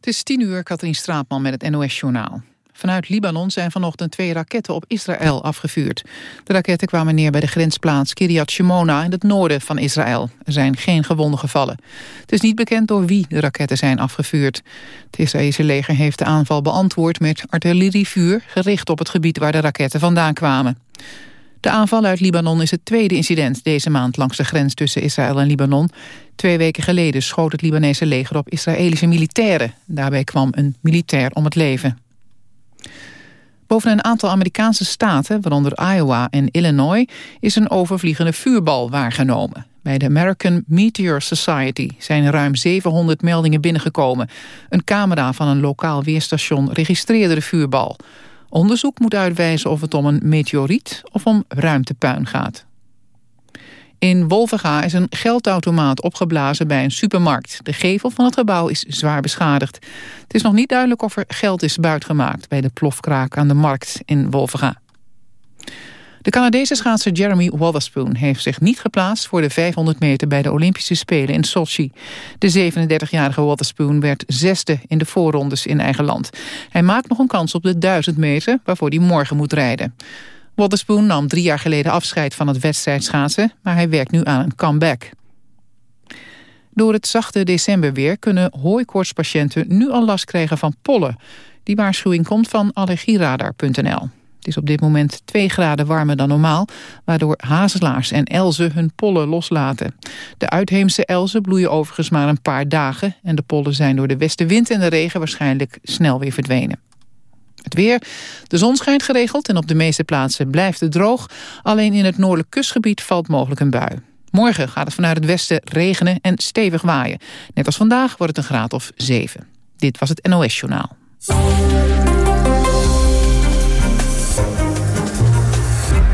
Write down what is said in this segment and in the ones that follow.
Het is tien uur, Katrien Straatman met het NOS-journaal. Vanuit Libanon zijn vanochtend twee raketten op Israël afgevuurd. De raketten kwamen neer bij de grensplaats Kiryat Shimona in het noorden van Israël. Er zijn geen gewonden gevallen. Het is niet bekend door wie de raketten zijn afgevuurd. Het Israëlische leger heeft de aanval beantwoord met artillerievuur... gericht op het gebied waar de raketten vandaan kwamen. De aanval uit Libanon is het tweede incident deze maand langs de grens tussen Israël en Libanon. Twee weken geleden schoot het Libanese leger op Israëlische militairen. Daarbij kwam een militair om het leven. Boven een aantal Amerikaanse staten, waaronder Iowa en Illinois, is een overvliegende vuurbal waargenomen. Bij de American Meteor Society zijn ruim 700 meldingen binnengekomen. Een camera van een lokaal weerstation registreerde de vuurbal. Onderzoek moet uitwijzen of het om een meteoriet of om ruimtepuin gaat. In Wolvenga is een geldautomaat opgeblazen bij een supermarkt. De gevel van het gebouw is zwaar beschadigd. Het is nog niet duidelijk of er geld is buitgemaakt... bij de plofkraak aan de markt in Wolvenga. De Canadese schaatser Jeremy Wotherspoon heeft zich niet geplaatst... voor de 500 meter bij de Olympische Spelen in Sochi. De 37-jarige Wotherspoon werd zesde in de voorrondes in eigen land. Hij maakt nog een kans op de 1000 meter... waarvoor hij morgen moet rijden. Wotherspoon nam drie jaar geleden afscheid van het wedstrijdschaatsen... maar hij werkt nu aan een comeback. Door het zachte decemberweer kunnen hooikoortspatiënten nu al last krijgen van pollen. Die waarschuwing komt van allergieradar.nl. Is op dit moment 2 graden warmer dan normaal... waardoor hazelaars en elzen hun pollen loslaten. De uitheemse elzen bloeien overigens maar een paar dagen... en de pollen zijn door de westenwind en de regen waarschijnlijk snel weer verdwenen. Het weer. De zon schijnt geregeld en op de meeste plaatsen blijft het droog. Alleen in het noordelijk kustgebied valt mogelijk een bui. Morgen gaat het vanuit het westen regenen en stevig waaien. Net als vandaag wordt het een graad of 7. Dit was het NOS Journaal.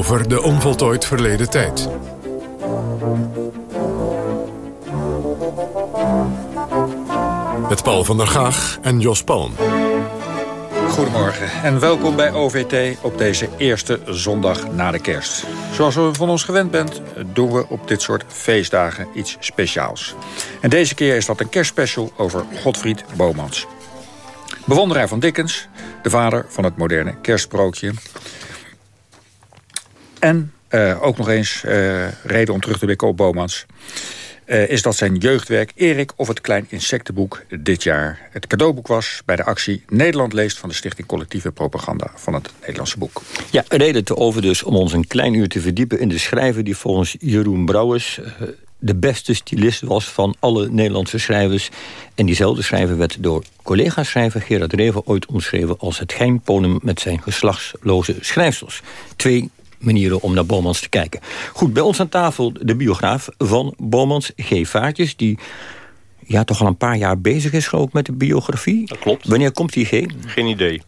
Over de onvoltooid verleden tijd. Met Paul van der Gaag en Jos Palm. Goedemorgen en welkom bij OVT op deze eerste zondag na de kerst. Zoals u van ons gewend bent, doen we op dit soort feestdagen iets speciaals. En deze keer is dat een kerstspecial over Godfried Bomans. Bewonderaar van Dickens, de vader van het moderne kerstsprookje. En uh, ook nog eens uh, reden om terug te blikken op Bomans... Uh, is dat zijn jeugdwerk Erik of het Klein Insectenboek dit jaar het cadeauboek was bij de actie Nederland leest van de Stichting Collectieve Propaganda van het Nederlandse Boek. Ja, reden te over dus om ons een klein uur te verdiepen in de schrijver die volgens Jeroen Brouwers de beste stylist was van alle Nederlandse schrijvers. En diezelfde schrijver werd door collega-schrijver Gerard Reven ooit omschreven als het geheimponem met zijn geslachtsloze schrijfsels. Twee manieren om naar Bomans te kijken. Goed, bij ons aan tafel de biograaf van Bomans, G. Vaartjes... die ja, toch al een paar jaar bezig is ook met de biografie. Dat klopt. Wanneer komt die G? Geen idee.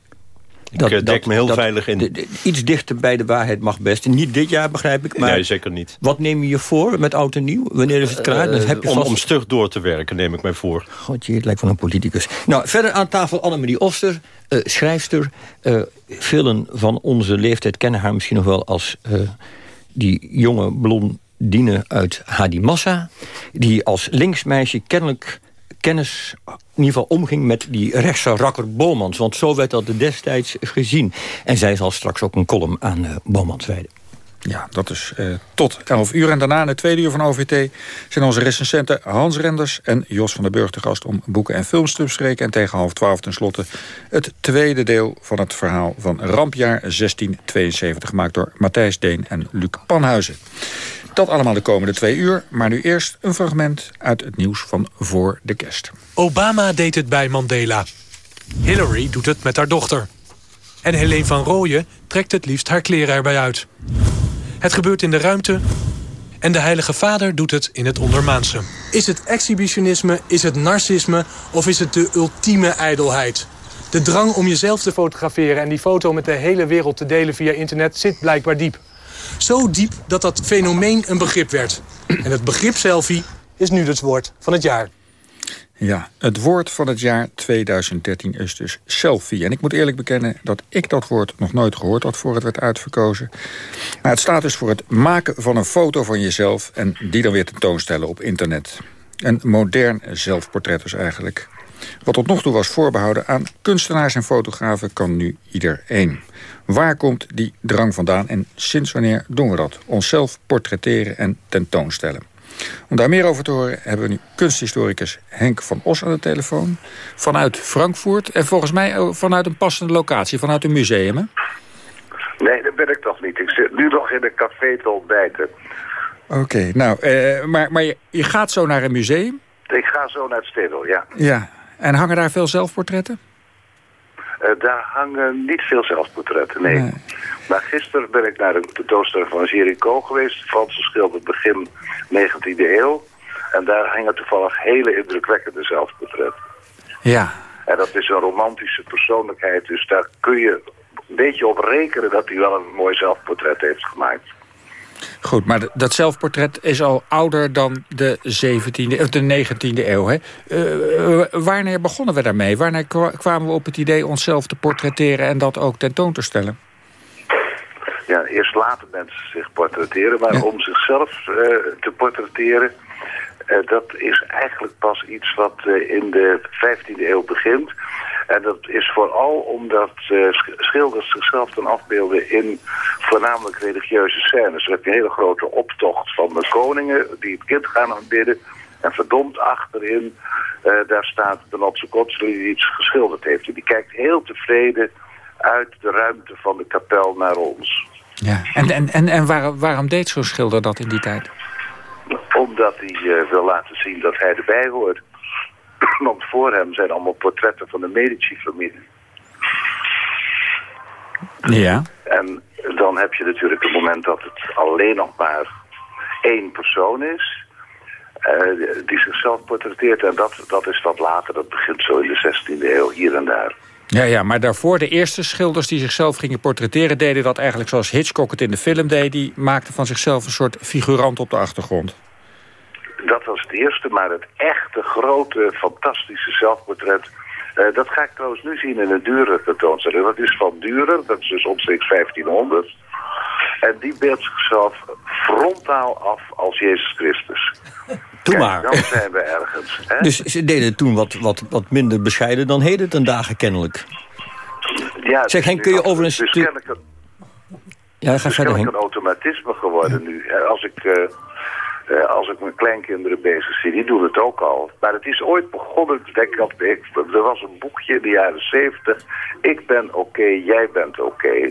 Dat, ik dek me heel veilig in. iets dichter bij de waarheid mag best. Niet dit jaar, begrijp ik. Maar nee, zeker niet. Wat neem je je voor met oud en nieuw? Wanneer is het klaar? Uh, heb je om, vast... om stug door te werken, neem ik mij voor. Godje, het lijkt van een politicus. Nou, verder aan tafel Annemarie Oster, uh, schrijfster. Uh, velen van onze leeftijd kennen haar misschien nog wel als die jonge blondine uit Hadimassa. Die als linksmeisje kennelijk kennis in ieder geval omging met die rechtse rakker Bomans. Want zo werd dat destijds gezien. En zij zal straks ook een column aan uh, Bomans wijden. Ja, dat is uh, tot 11 uur. En daarna in het tweede uur van OVT zijn onze recensenten Hans Renders en Jos van der Burg te gast om boeken en films te bespreken. En tegen half twaalf tenslotte het tweede deel van het verhaal van Rampjaar 1672, gemaakt door Matthijs Deen en Luc Panhuizen. Dat allemaal de komende twee uur, maar nu eerst een fragment uit het nieuws van voor de kerst. Obama deed het bij Mandela. Hillary doet het met haar dochter. En Helene van Rooyen trekt het liefst haar kleren erbij uit. Het gebeurt in de ruimte En de Heilige Vader doet het in het ondermaanse. Is het exhibitionisme, is het narcisme of is het de ultieme ijdelheid? De drang om jezelf te fotograferen en die foto met de hele wereld te delen via internet zit blijkbaar diep. Zo diep dat dat fenomeen een begrip werd. En het begrip selfie is nu het woord van het jaar. Ja, het woord van het jaar 2013 is dus selfie. En ik moet eerlijk bekennen dat ik dat woord nog nooit gehoord had... voor het werd uitverkozen. Maar het staat dus voor het maken van een foto van jezelf... en die dan weer tentoonstellen op internet. Een modern zelfportret dus eigenlijk. Wat tot nog toe was voorbehouden aan kunstenaars en fotografen... kan nu iedereen. Waar komt die drang vandaan en sinds wanneer doen we dat? Onszelf portretteren en tentoonstellen. Om daar meer over te horen hebben we nu kunsthistoricus Henk van Os aan de telefoon. Vanuit Frankfurt en volgens mij vanuit een passende locatie, vanuit een museum hè? Nee, dat ben ik toch niet. Ik zit nu nog in een café te ontbijten. Oké, nou, eh, maar, maar je, je, gaat zo naar een museum? Ik ga zo naar het Stedel, ja. Ja, en hangen daar veel zelfportretten? Uh, daar hangen niet veel zelfportretten, nee. Maar gisteren ben ik naar de tentoonstelling van Géricault geweest, Franse schilder begin 19e eeuw. En daar hangen toevallig hele indrukwekkende zelfportretten. Ja. En dat is een romantische persoonlijkheid, dus daar kun je een beetje op rekenen dat hij wel een mooi zelfportret heeft gemaakt. Goed, maar dat zelfportret is al ouder dan de, 17e, of de 19e eeuw. Hè? Uh, wanneer begonnen we daarmee? Wanneer kwamen we op het idee onszelf te portretteren en dat ook tentoon te stellen? Ja, eerst laten mensen zich portretteren, maar om zichzelf uh, te portretteren... Uh, dat is eigenlijk pas iets wat in de 15e eeuw begint. En dat is vooral omdat uh, schilders zichzelf dan afbeelden in voornamelijk religieuze scènes. Dan heb je een hele grote optocht van de koningen die het kind gaan aanbidden. En verdomd achterin, uh, daar staat de Notse Kotseli die iets geschilderd heeft. En die kijkt heel tevreden uit de ruimte van de kapel naar ons. Ja, en, en, en, en waar, waarom deed zo'n schilder dat in die tijd? Omdat hij uh, wil laten zien dat hij erbij hoort. Want voor hem zijn allemaal portretten van de Medici-familie. Ja. En dan heb je natuurlijk het moment dat het alleen nog maar één persoon is... Uh, die zichzelf portretteert. En dat, dat is wat later, dat begint zo in de 16e eeuw, hier en daar. Ja, ja, maar daarvoor de eerste schilders die zichzelf gingen portretteren... deden dat eigenlijk zoals Hitchcock het in de film deed. Die maakte van zichzelf een soort figurant op de achtergrond. Dat was het eerste, maar het echte, grote, fantastische zelfportret... Uh, dat ga ik trouwens nu zien in een dure tentoonstelling. Dat is van Durer, dat is dus omstreeks 1500. En die beeldt zichzelf frontaal af als Jezus Christus. Doe maar. Dan zijn we ergens. Hè? Dus ze deden toen wat, wat, wat minder bescheiden dan heden ten dagen kennelijk. Ja, zeg Henk, kun je over een dus stuk... Ja, ga verder, Henk. een automatisme geworden nu. Als ik... Uh, uh, als ik mijn kleinkinderen bezig zie, die doen het ook al. Maar het is ooit begonnen, denk ik, er was een boekje in de jaren zeventig. Ik ben oké, jij bent oké.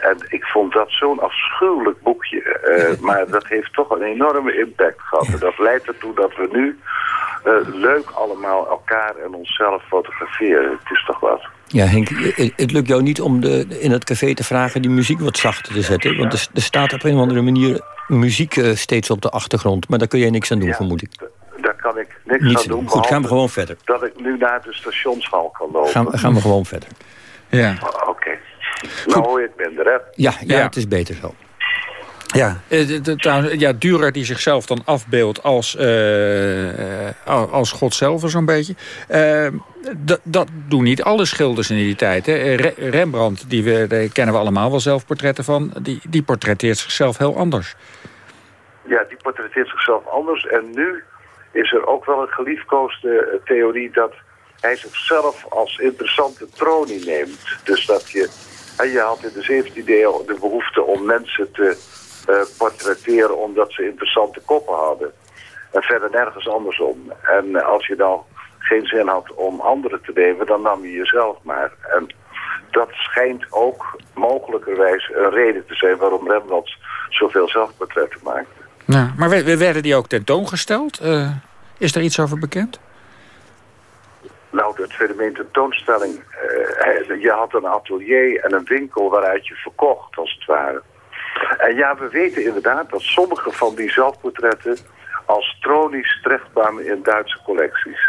En ik vond dat zo'n afschuwelijk boekje. Uh, maar dat heeft toch een enorme impact gehad. En dat leidt ertoe dat we nu uh, leuk allemaal elkaar en onszelf fotograferen. Het is toch wat. Ja, Henk, het lukt jou niet om de, in het café te vragen die muziek wat zachter te zetten. Want er, er staat op een of andere manier muziek uh, steeds op de achtergrond. Maar daar kun jij niks aan doen, ja, vermoed ik. Daar kan ik niks Niets aan doen. Goed, gaan we gewoon verder. Dat ik nu naar de stationshal kan lopen. Gaan, gaan we gewoon verder. Ja. Oh, Oké. Okay. Nou hoor je het minder, hè? Ja, ja, ja, het is beter zo. Ja, uh, ja, Durer die zichzelf dan afbeeldt als, uh, als God zelf zo'n beetje. dat doen niet alle schilders in die tijd. Hè. Rembrandt, die we, daar kennen we allemaal wel zelfportretten van... Die, die portretteert zichzelf heel anders. Ja, die portretteert zichzelf anders. En nu is er ook wel een geliefkoosde theorie... dat hij zichzelf als interessante tronie neemt. Dus dat je... Je had in de 17e eeuw de behoefte om mensen te portretteren omdat ze interessante koppen hadden. En verder nergens andersom. En als je dan geen zin had om anderen te nemen, dan nam je jezelf maar. En dat schijnt ook mogelijkerwijs een reden te zijn waarom Rembrandt zoveel zelfportretten maakte. Ja, maar werden die ook tentoongesteld? Uh, is er iets over bekend? Nou, het fenomeen tentoonstelling. Uh, je had een atelier en een winkel waaruit je verkocht, als het ware. En ja, we weten inderdaad dat sommige van die zelfportretten als tronisch terechtbaar in Duitse collecties.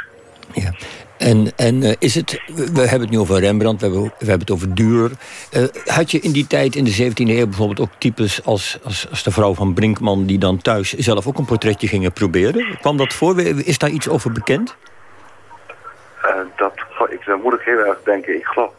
Ja. En, en uh, is het, we hebben het nu over Rembrandt, we hebben, we hebben het over Durer. Uh, had je in die tijd, in de 17e eeuw, bijvoorbeeld ook types als, als, als de vrouw van Brinkman... die dan thuis zelf ook een portretje gingen proberen? Kwam dat voor? Is daar iets over bekend? Uh, dat, ik, dan moet ik heel erg denken. Ik geloof,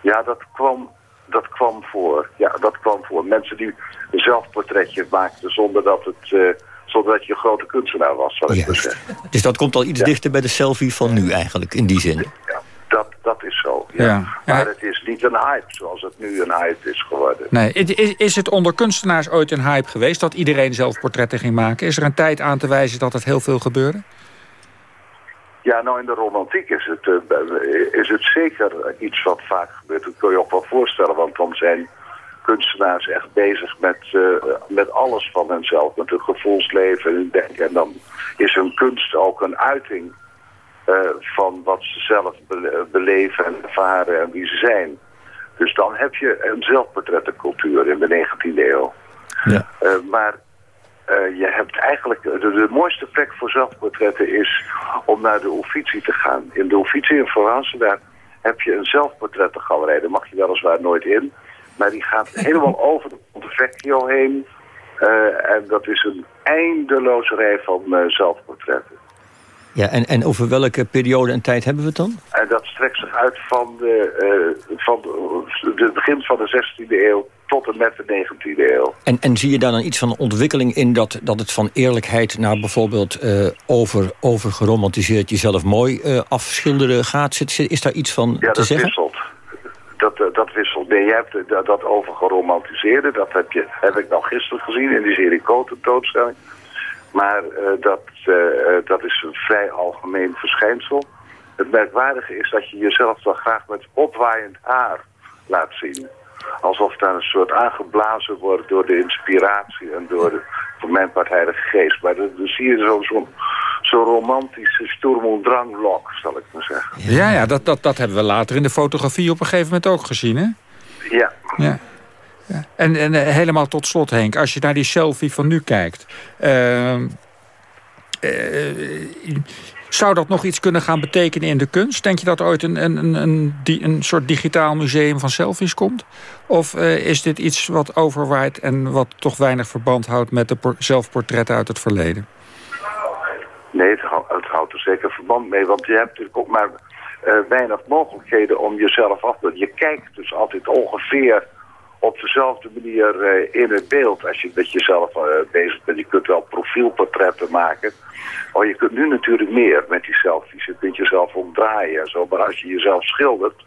ja, dat kwam, dat kwam voor. Ja, dat kwam voor. Mensen die een zelfportretje maakten zonder dat het zonder dat je een grote kunstenaar was, zal ik maar zeggen. Dus dat komt al iets dichter bij de selfie van nu eigenlijk, in die zin? Ja, dat, dat is zo. Ja. Maar het is niet een hype zoals het nu een hype is geworden. Nee. Is, is het onder kunstenaars ooit een hype geweest dat iedereen zelf portretten ging maken? Is er een tijd aan te wijzen dat het heel veel gebeurde? Ja, nou in de romantiek is het, uh, is het zeker iets wat vaak gebeurt. Dat kun je ook wel voorstellen, want dan zijn kunstenaars echt bezig met, uh, met alles van henzelf. Met hun gevoelsleven en hun denken. En dan is hun kunst ook een uiting uh, van wat ze zelf beleven en ervaren en wie ze zijn. Dus dan heb je een zelfportrettencultuur in de 19e eeuw. Ja. Maar je hebt eigenlijk... De, de, mooiste plek voor zelfportretten is om naar de Uffizi te gaan. In de Uffizi in Florence, daar heb je een zelfportrettengalerij. Daar mag je weliswaar nooit in... Maar die gaat helemaal over de Ponte Vecchio heen. Uh, en dat is een eindeloze rij van uh, zelfportretten. Ja, en, en over welke periode en tijd hebben we het dan? En dat strekt zich uit van, de, uh, van de, begin van de 16e eeuw tot en met de 19e eeuw. En, en zie je daar dan iets van ontwikkeling in dat, dat het van eerlijkheid naar bijvoorbeeld uh, over, over geromantiseerd jezelf mooi uh, afschilderen gaat? Zit, is daar iets van ja, te zeggen? Ja, dat wisselt dat, eh, dat wisselt. Nee, je hebt dat, dat overgeromantiseerde, dat heb, je, heb ik nou gisteren gezien in die serie tentoonstelling. Maar uh, dat, dat is een vrij algemeen verschijnsel. Het merkwaardige is dat je jezelf dan graag met opwaaiend haar laat zien. Alsof daar een soort aangeblazen wordt door de inspiratie en door de, voor mijn part heilige geest. Maar dan, zie je zo'n zo zo'n romantische Sturm- und Drang-lok, zal ik maar zeggen. Ja, ja dat, dat, dat hebben we later in de fotografie op een gegeven moment ook gezien, hè? Ja. ja. ja. En, en uh, helemaal tot slot, Henk, als je naar die selfie van nu kijkt... Uh, uh, zou dat nog iets kunnen gaan betekenen in de kunst? Denk je dat ooit een, een, een, een, een soort digitaal museum van selfies komt? Of uh, is dit iets wat overwaait en wat toch weinig verband houdt... met de zelfportretten uit het verleden? Nee, het, houdt er zeker verband mee. Want je hebt natuurlijk ook maar uh, weinig mogelijkheden om jezelf af te... Je kijkt dus altijd ongeveer op dezelfde manier uh, in het beeld als je met jezelf bezig bent. Je kunt wel profielportretten maken. Maar je kunt nu natuurlijk meer met die selfies. Je kunt jezelf omdraaien en zo. Maar als je jezelf schildert,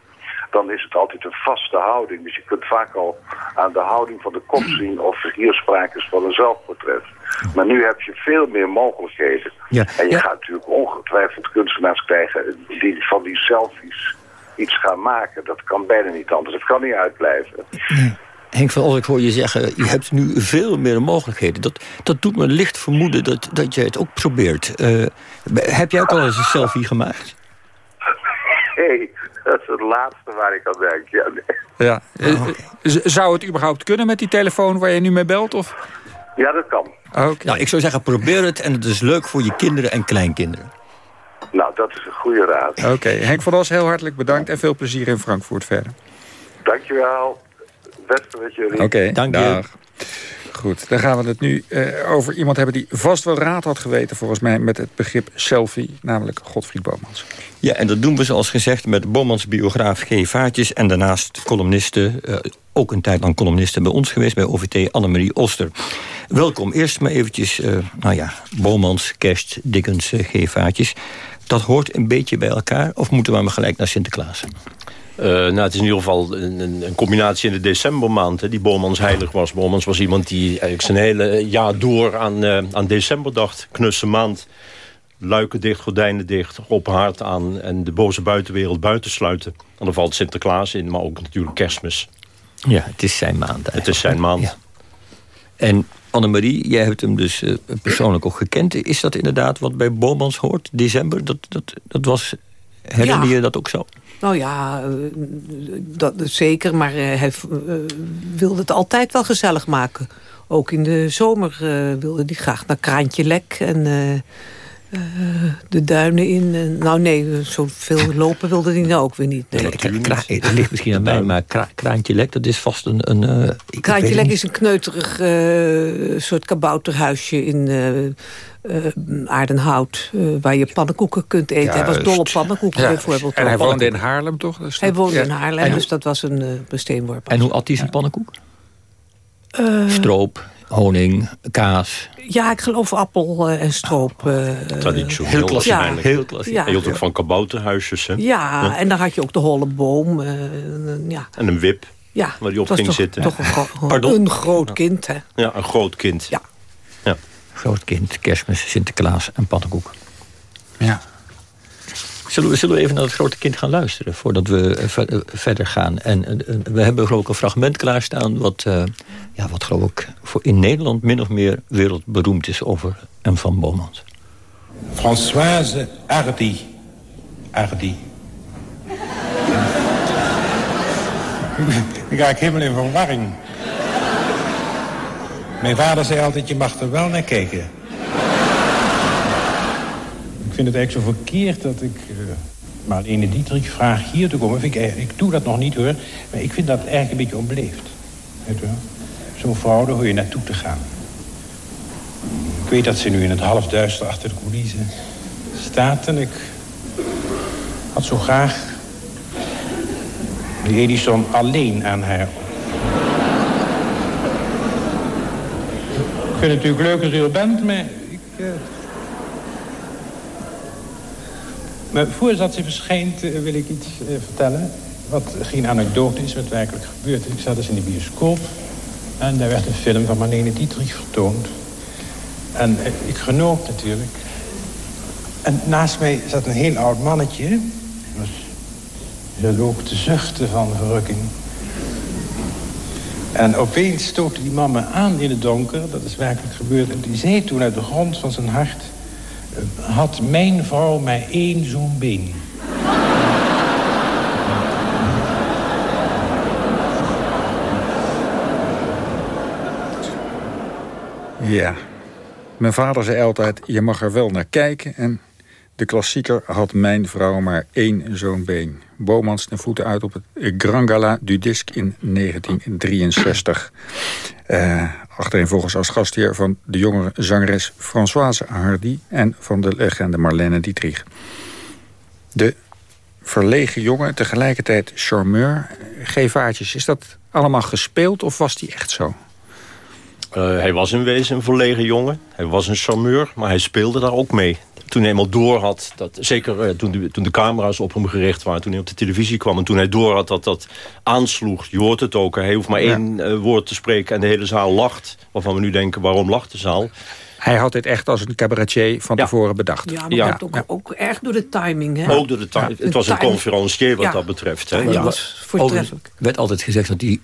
dan is het altijd een vaste houding. Dus je kunt vaak al aan de houding van de kop zien of er hier sprake is van een zelfportret. Maar nu heb je veel meer mogelijkheden. Ja. En je gaat natuurlijk ongetwijfeld kunstenaars krijgen die van die selfies iets gaan maken. Dat kan bijna niet anders. Het kan niet uitblijven. Henk van Olk hoor je zeggen, je hebt nu veel meer mogelijkheden. Dat, dat doet me licht vermoeden dat, dat jij het ook probeert. Uh, heb jij ook al eens een selfie gemaakt? Nee, dat is het laatste waar ik aan denk. Ja, nee. ja. Oh. Zou het überhaupt kunnen met die telefoon waar je nu mee belt? Of? Ja, dat kan. Okay. Nou, ik zou zeggen, probeer het en het is leuk voor je kinderen en kleinkinderen. Nou, dat is een goede raad. Oké, Henk van Os, heel hartelijk bedankt en veel plezier in Frankfurt verder. Dankjewel. Beste met jullie. Oké, okay, dank je. Goed, dan gaan we het nu uh, over iemand hebben die vast wel raad had geweten... volgens mij met het begrip selfie, namelijk Godfried Bomans. Ja, en dat doen we zoals gezegd met Bomans biograaf G. Vaartjes... en daarnaast columniste, uh, ook een tijd lang columniste bij ons geweest... bij OVT Annemarie Oster. Welkom. Eerst maar eventjes, uh, nou ja, Bomans, Kerst, Dickens, G. Vaartjes. Dat hoort een beetje bij elkaar, of moeten we maar gelijk naar Sinterklaas? Uh, nou, het is in ieder geval een, een combinatie in de decembermaand. Hè, die Bormans heilig was. Bormans was iemand die eigenlijk zijn hele jaar door aan, uh, aan december dacht. Knusse maand. Luiken dicht, gordijnen dicht, open haard aan... en de boze buitenwereld buitensluiten. En dan valt Sinterklaas in, maar ook natuurlijk kerstmis. Ja, het is zijn maand eigenlijk. Het is zijn maand. Ja. En Annemarie, jij hebt hem dus uh, persoonlijk ook gekend. Is dat inderdaad wat bij Bormans hoort? December, dat, dat, dat was Herinner je dat ook zo? Nou ja, eh, dat, zeker. Maar hij uh, wilde het altijd wel gezellig maken. Ook in de zomer wilde hij graag naar Kraantje Lek. En uh, de duinen in. Uh, nou nee, zoveel lopen wilde hij nou ook weer niet. Nee. het ligt misschien aan mij, maar kra Kraantje Lek, dat is vast een... een uh, Kraantje Lek is een kneuterig soort kabouterhuisje in Aardenhout... waar je pannenkoeken kunt eten. Hij was dol op pannenkoeken ja. bijvoorbeeld. En hij woonde in Haarlem, toch? Dus hij woonde in Haarlem, dus dat was een besteenworp. En hoe at hij zijn pannenkoek? Stroop, honing, kaas. Ja, ik geloof appel uh, en stroop. Uh, Traditioneel heel klassiek. Ja, heel klassiek. Ja. En je had ook van kabouterhuisjes. Hè? Ja, ja, en dan had je ook de holle boom. Uh, ja. En een wip ja, waar die op ging toch, zitten. Toch een, een groot kind, hè? Ja, een groot kind. Ja. Ja. Groot kind, kerstmis, Sinterklaas en pannenkoek. Ja. Zullen we, zullen we even naar het grote kind gaan luisteren... voordat we uh, verder gaan? En uh, we hebben geloof ik een fragment klaarstaan... wat, uh, ja, wat geloof ik voor in Nederland min of meer wereldberoemd is... over M. van Beaumont. Françoise Hardy. Hardy. Ik raak helemaal in verwarring. Mijn vader zei altijd, je mag er wel naar kijken. Ik vind het eigenlijk zo verkeerd dat ik uh, maar ene Dietrich vraag hier te komen. Ik, ik, doe dat nog niet hoor, maar ik vind dat eigenlijk een beetje onbeleefd. Zo'n vrouw, daar hoor je naartoe te gaan. Ik weet dat ze nu in het halfduister achter de coulissen staat... en ik had zo graag die Edison alleen aan haar. Ik vind het natuurlijk leuk als u er bent, maar ik... Uh... Maar voordat ze verschijnt uh, wil ik iets uh, vertellen. Wat geen anekdote is, wat werkelijk gebeurd is. Ik zat dus in de bioscoop. En daar werd een film van Marlene Dietrich vertoond. En ik genoot natuurlijk. En naast mij zat een heel oud mannetje. Dus, zat ook te zuchten van verrukking. En opeens stootte die man me aan in het donker. Dat is werkelijk gebeurd. En die zei toen uit de grond van zijn hart had mijn vrouw maar één zo'n been. Ja. Mijn vader zei altijd, je mag er wel naar kijken. En de klassieker had mijn vrouw maar één zo'n been. Bomans ten voeten uit op het Grand Gala du Disc in 1963. Uh, achterin volgens als gastheer van de jongere zangeres Françoise Hardy... en van de legende Marlene Dietrich. De verlegen jongen, tegelijkertijd charmeur, gevaartjes. Is dat allemaal gespeeld of was die echt zo? Uh, hij was in wezen een verlegen jongen. Hij was een charmeur, maar hij speelde daar ook mee toen hij eenmaal door had, dat, zeker uh, toen, de, toen de camera's op hem gericht waren... toen hij op de televisie kwam en toen hij door had dat dat aansloeg... je hoort het ook, hij hoeft maar één uh, woord te spreken en de hele zaal lacht. Waarvan we nu denken, waarom lacht de zaal? Hij had dit echt als een cabaretier van ja. tevoren bedacht. Ja, maar ja. Ook, ook, erg door de timing. Hè? Ook door de timing. Het was een conferencier wat dat betreft. Hè? Voortreffelijk. werd altijd gezegd dat hij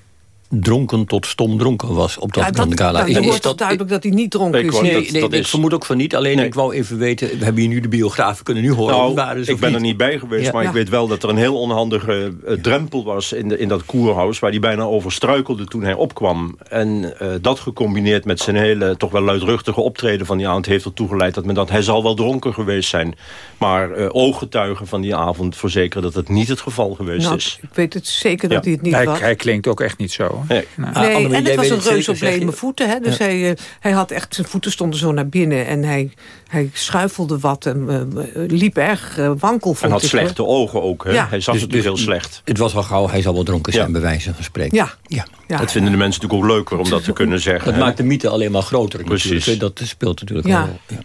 dronken tot stom dronken was op dat, ja, dat gala. Nou, is, is dat duidelijk dat hij niet dronken is. Nee, ik vermoed ook van niet. Alleen nee. ik wou even weten, we hebben hier nu de biografen kunnen nu horen. Nou, waren ik ben er niet bij geweest, ja. maar ik weet wel dat er een heel onhandige uh, drempel was in, de, in dat koerhuis, waar hij bijna over struikelde toen hij opkwam. En uh, dat gecombineerd met zijn hele toch wel luidruchtige optreden van die avond heeft ertoe geleid dat men dat hij zal wel dronken geweest zijn. Maar uh, ooggetuigen van die avond verzekeren dat het niet het geval geweest nou, is. Ik weet het zeker dat hij het niet hij, was. Hij klinkt ook echt niet zo. Nee, nee. Ah, nee en het was een reus op leme voeten. Hè? Dus ja. hij, uh, hij had echt, zijn voeten stonden zo naar binnen. En hij, hij schuifelde wat en uh, liep erg uh, wankel. En had slechte hoor. ogen ook. Hè? Ja. Hij zag dus, het dus heel slecht. Het was al gauw, hij zal wel dronken zijn, ja. bij wijze van spreken. Ja. Ja. ja. Dat vinden de mensen natuurlijk ook leuker om dat te kunnen zeggen. Dat hè? maakt de mythe alleen maar groter. Precies. Natuurlijk. Dat speelt natuurlijk ja. wel. Ja.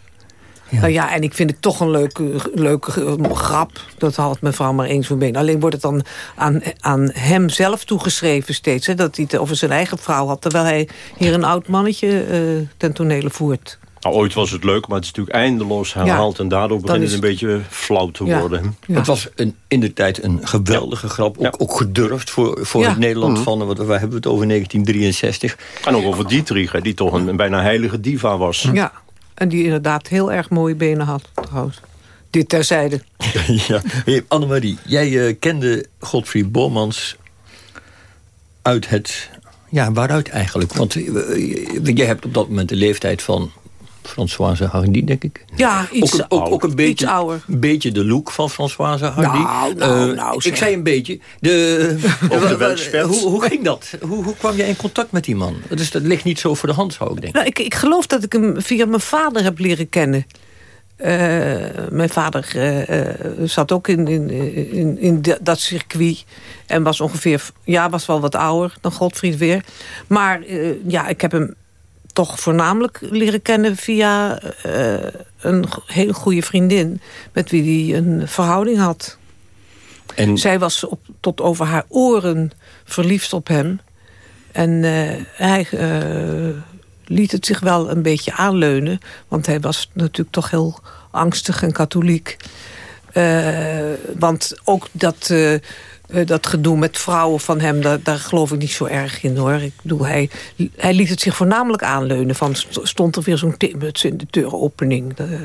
Ja. Nou ja, en ik vind het toch een leuke, leuke grap. Dat had mevrouw maar eens van been. Alleen wordt het dan aan, aan hem zelf toegeschreven steeds. Hè, dat hij het over zijn eigen vrouw had. Terwijl hij hier een oud mannetje uh, ten tonele voert. Nou, ooit was het leuk, maar het is natuurlijk eindeloos herhaald. Ja, en daardoor begint het een beetje flauw te ja. worden. Ja. Het was een, in de tijd een geweldige grap. Ook, ook gedurfd voor, voor het Nederland. Mhm. Van, waar hebben we het over 1963. En ook over Dietrich, hè, die toch een, een bijna heilige diva was. Ja. En die inderdaad heel erg mooie benen had, trouwens. Dit terzijde. ja. Annemarie, jij uh, kende Godfried Bormans uit het... Ja, waaruit eigenlijk? Want uh, jij hebt op dat moment de leeftijd van Françoise Hardy, denk ik. Ja, iets, ook, ook, ook een beetje, iets ouder. Een beetje de look van Françoise Hardy. Nou, nou, uh, nou, ik zei een beetje. De, de hoe, hoe ging dat? Hoe, hoe kwam jij in contact met die man? Dus dat ligt niet zo voor de hand, zou ik denken. Nou, ik, ik geloof dat ik hem via mijn vader heb leren kennen. Uh, mijn vader uh, zat ook in, in, in, in dat circuit. En was ongeveer, ja, was wel wat ouder dan Godfried weer. Maar ja, ik heb hem toch voornamelijk leren kennen via uh, een hele goede vriendin... met wie hij een verhouding had. En... Zij was op, tot over haar oren verliefd op hem. En uh, hij uh, liet het zich wel een beetje aanleunen. Want hij was natuurlijk toch heel angstig en katholiek. want ook dat uh, dat gedoe met vrouwen van hem, daar, daar, geloof ik niet zo erg in hoor. Ik bedoel, hij, hij liet het zich voornamelijk aanleunen. Van stond er weer zo'n timuts in de deuropening. De,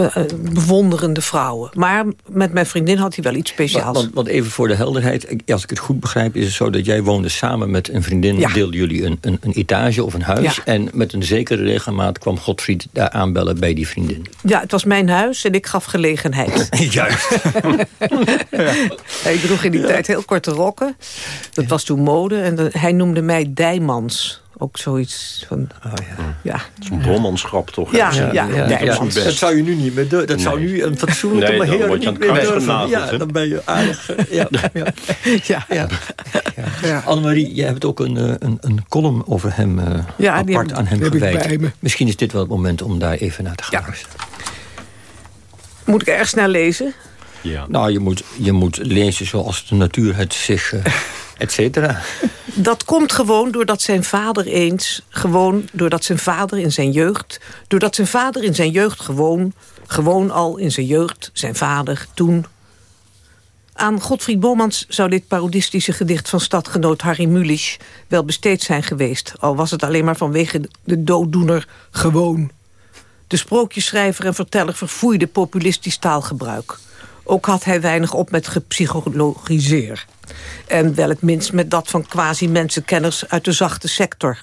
uh, bewonderende vrouwen. Maar met mijn vriendin had hij wel iets speciaals. Want, want, even voor de helderheid, als ik het goed begrijp... is het zo dat jij woonde samen met een vriendin... Ja. deelden jullie een, een, een, etage of een huis... Ja. en met een zekere regelmaat kwam Godfried daar aanbellen bij die vriendin. Ja, het was mijn huis en ik gaf gelegenheid. Juist. ja. Hij droeg in die tijd heel korte rokken. Dat was toen mode. En de, hij noemde mij Dijmans. Ook zoiets van... Oh, ja. ja. Zo'n bommansgrap toch? Ja, ja, ja, ja, Dijmans. Dat zou je nu niet meer durven. Dat nee. zou nu een fatsoenlijke nee, beheer niet meer durven. Ja, dan ben je aardig. Ja, ja. ja. ja. ja. Annemarie, jij hebt ook een, een, een column over hem uh, ja, apart heb, aan hem gewijd. Me. Misschien is dit wel het moment om daar even naar te gaan. Ja. Moet ik erg snel lezen? Ja. Nou, je moet, je moet lezen zoals de natuur het zich... Uh, et cetera. Dat komt gewoon doordat zijn vader eens... gewoon doordat zijn vader in zijn jeugd... doordat zijn vader in zijn jeugd gewoon... gewoon al in zijn jeugd, zijn vader, toen... Aan Godfried Bomans zou dit parodistische gedicht van stadgenoot Harry Mulisch wel besteed zijn geweest. Al was het alleen maar vanwege de dooddoener gewoon. De sprookjesschrijver en verteller verfoeide populistisch taalgebruik. Ook had hij weinig op met gepsychologiseer. En wel het minst met dat van quasi-mensenkenners uit de zachte sector.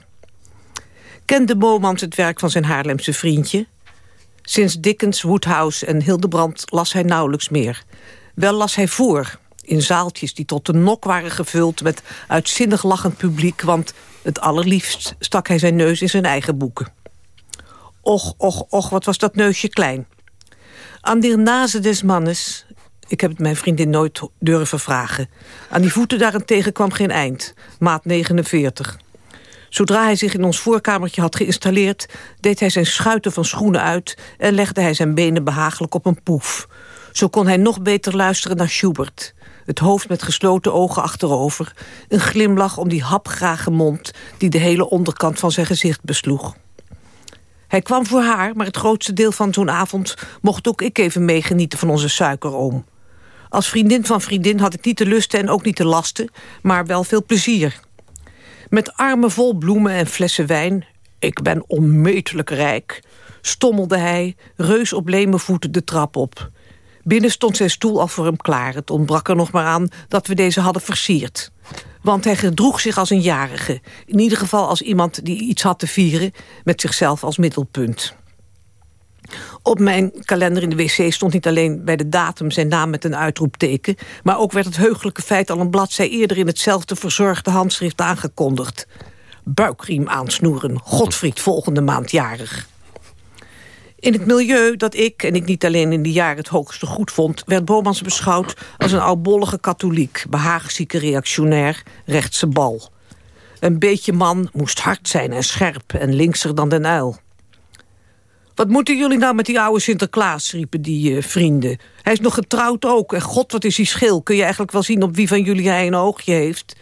Kende Momans het werk van zijn Haarlemse vriendje? Sinds Dickens, Woodhouse en Hildebrand las hij nauwelijks meer. Wel las hij voor, in zaaltjes die tot de nok waren gevuld... met uitzinnig lachend publiek, want het allerliefst stak hij zijn neus in zijn eigen boeken. Och, och, och, wat was dat neusje klein. Aan de nase des mannes, ik heb het mijn vriendin nooit durven vragen. Aan die voeten daarentegen kwam geen eind, maat 49. Zodra hij zich in ons voorkamertje had geïnstalleerd... deed hij zijn schuiten van schoenen uit... en legde hij zijn benen behagelijk op een poef. Zo kon hij nog beter luisteren naar Schubert. Het hoofd met gesloten ogen achterover. Een glimlach om die hapgrage mond... die de hele onderkant van zijn gezicht besloeg. Hij kwam voor haar, maar het grootste deel van zo'n avond... mocht ook ik even meegenieten van onze suikeroom. Als vriendin van vriendin had ik niet de lusten en ook niet de lasten... maar wel veel plezier. Met armen vol bloemen en flessen wijn... ik ben onmetelijk rijk... stommelde hij, reus op leme voeten de trap op. Binnen stond zijn stoel al voor hem klaar. Het ontbrak er nog maar aan dat we deze hadden versierd. Want hij gedroeg zich als een jarige. In ieder geval als iemand die iets had te vieren... met zichzelf als middelpunt. Op mijn kalender in de wc stond niet alleen bij de datum zijn naam met een uitroepteken... maar ook werd het heugelijke feit al een bladzij eerder in hetzelfde verzorgde handschrift aangekondigd. Buikriem aansnoeren, Godfried volgende maand jarig. In het milieu dat ik, en ik niet alleen in die jaren het hoogste goed vond... werd Bomans beschouwd als een oudbollige katholiek... behaagzieke reactionair, rechtse bal. Een beetje man moest hard zijn en scherp en linkser dan den uil. Wat moeten jullie nou met die oude Sinterklaas, riepen die uh, vrienden. Hij is nog getrouwd ook. En god, wat is hij schil. Kun je eigenlijk wel zien op wie van jullie hij een oogje heeft?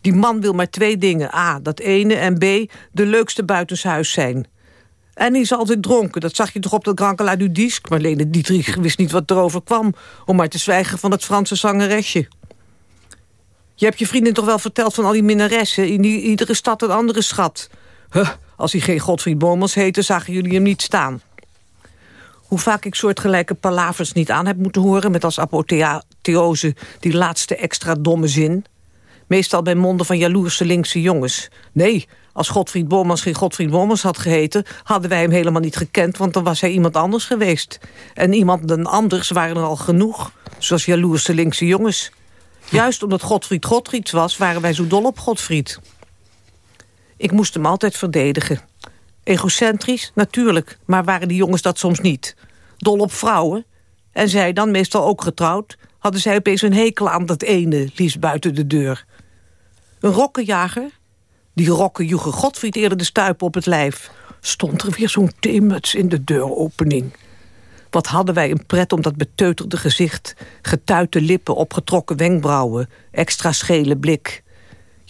Die man wil maar twee dingen. A, dat ene. En B, de leukste buitenshuis zijn. En hij is altijd dronken. Dat zag je toch op dat Grankel. Maar Lene Dietrich wist niet wat erover kwam. Om maar te zwijgen van het Franse zangeresje. Je hebt je vriendin toch wel verteld van al die minnaressen. In die, iedere stad een andere schat. Huh, als hij geen Godfried Bomels heette, zagen jullie hem niet staan. Hoe vaak ik soortgelijke palavers niet aan heb moeten horen... met als apotheose die laatste extra domme zin. Meestal bij monden van jaloerse linkse jongens. Nee, als Godfried Bormans geen Godfried Bormans had geheten... hadden wij hem helemaal niet gekend, want dan was hij iemand anders geweest. En iemand dan anders waren er al genoeg. Zoals jaloerse linkse jongens. Juist omdat Godfried Godfrieds was, waren wij zo dol op Godfried. Ik moest hem altijd verdedigen. Egocentrisch, natuurlijk, maar waren die jongens dat soms niet. Dol op vrouwen. En zij dan, meestal ook getrouwd... hadden zij opeens een hekel aan dat ene, liefst buiten de deur. Een rokkenjager, die rokken joegen Godfried eerder de stuipen op het lijf. Stond er weer zo'n theemuts in de deuropening. Wat hadden wij een pret om dat beteuterde gezicht. Getuite lippen, opgetrokken wenkbrauwen. Extra schele blik.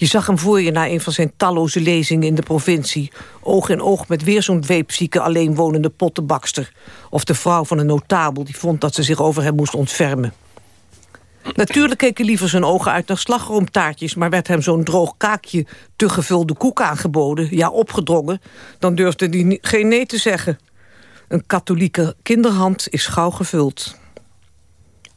Je zag hem voor je na een van zijn talloze lezingen in de provincie. Oog in oog met weer zo'n dweepzieke alleenwonende pottenbakster. Of de vrouw van een notabel die vond dat ze zich over hem moest ontfermen. Natuurlijk keek hij liever zijn ogen uit naar slagroomtaartjes... maar werd hem zo'n droog kaakje te gevulde koek aangeboden... ja, opgedrongen, dan durfde hij geen nee te zeggen. Een katholieke kinderhand is gauw gevuld.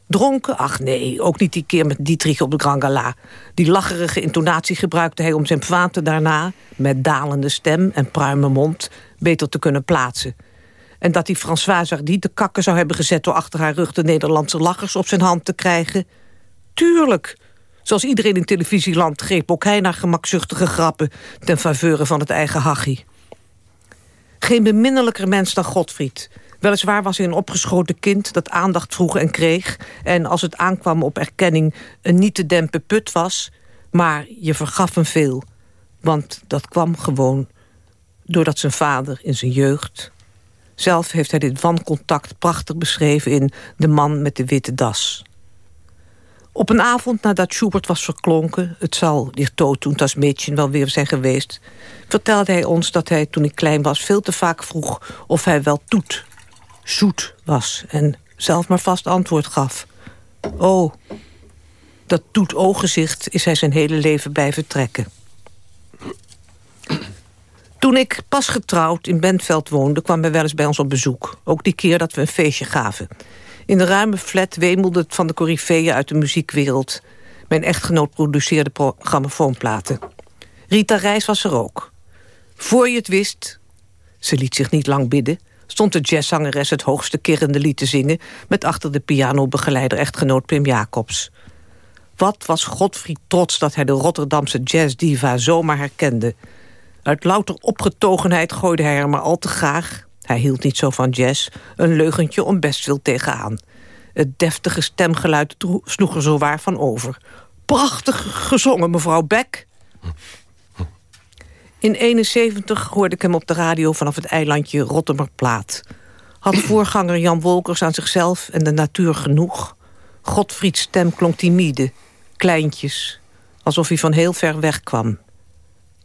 Dronken? Ach nee, ook niet die keer met Dietrich op de Grand Gala. Die lacherige intonatie gebruikte hij om zijn vaten daarna... met dalende stem en pruime mond beter te kunnen plaatsen. En dat die François Zardy de kakken zou hebben gezet... door achter haar rug de Nederlandse lachers op zijn hand te krijgen? Tuurlijk. Zoals iedereen in televisieland greep ook hij naar gemakzuchtige grappen... ten faveur van het eigen hachie. Geen beminnelijker mens dan Godfried. Weliswaar was hij een opgeschoten kind dat aandacht vroeg en kreeg... en als het aankwam op erkenning een niet te dempen put was... maar je vergaf hem veel. Want dat kwam gewoon doordat zijn vader in zijn jeugd... Zelf heeft hij dit wancontact prachtig beschreven in De man met de witte das. Op een avond nadat Schubert was verklonken... het zal die dood toen das Mädchen wel weer zijn geweest... vertelde hij ons dat hij toen ik klein was veel te vaak vroeg... of hij wel toet, zoet was en zelf maar vast antwoord gaf. Oh, dat toet ooggezicht is hij zijn hele leven bij vertrekken. Toen ik pas getrouwd in Bentveld woonde... kwam hij wel eens bij ons op bezoek. Ook die keer dat we een feestje gaven. In de ruime flat wemelde het van de coryfeeën uit de muziekwereld. Mijn echtgenoot produceerde grammofoonplaten. Rita Reis was er ook. Voor je het wist, ze liet zich niet lang bidden... stond de jazzzangeres het hoogste kerende lied te zingen... met achter de piano begeleider echtgenoot Pim Jacobs. Wat was Godfried trots dat hij de Rotterdamse jazzdiva zomaar herkende... Uit louter opgetogenheid gooide hij er maar al te graag... hij hield niet zo van jazz, een leugentje om best veel tegenaan. Het deftige stemgeluid sloeg er zo waar van over. Prachtig gezongen, mevrouw Beck. In 71 hoorde ik hem op de radio vanaf het eilandje Rottemerplaat. Had voorganger Jan Wolkers aan zichzelf en de natuur genoeg? Godfrieds stem klonk timide, kleintjes, alsof hij van heel ver weg kwam.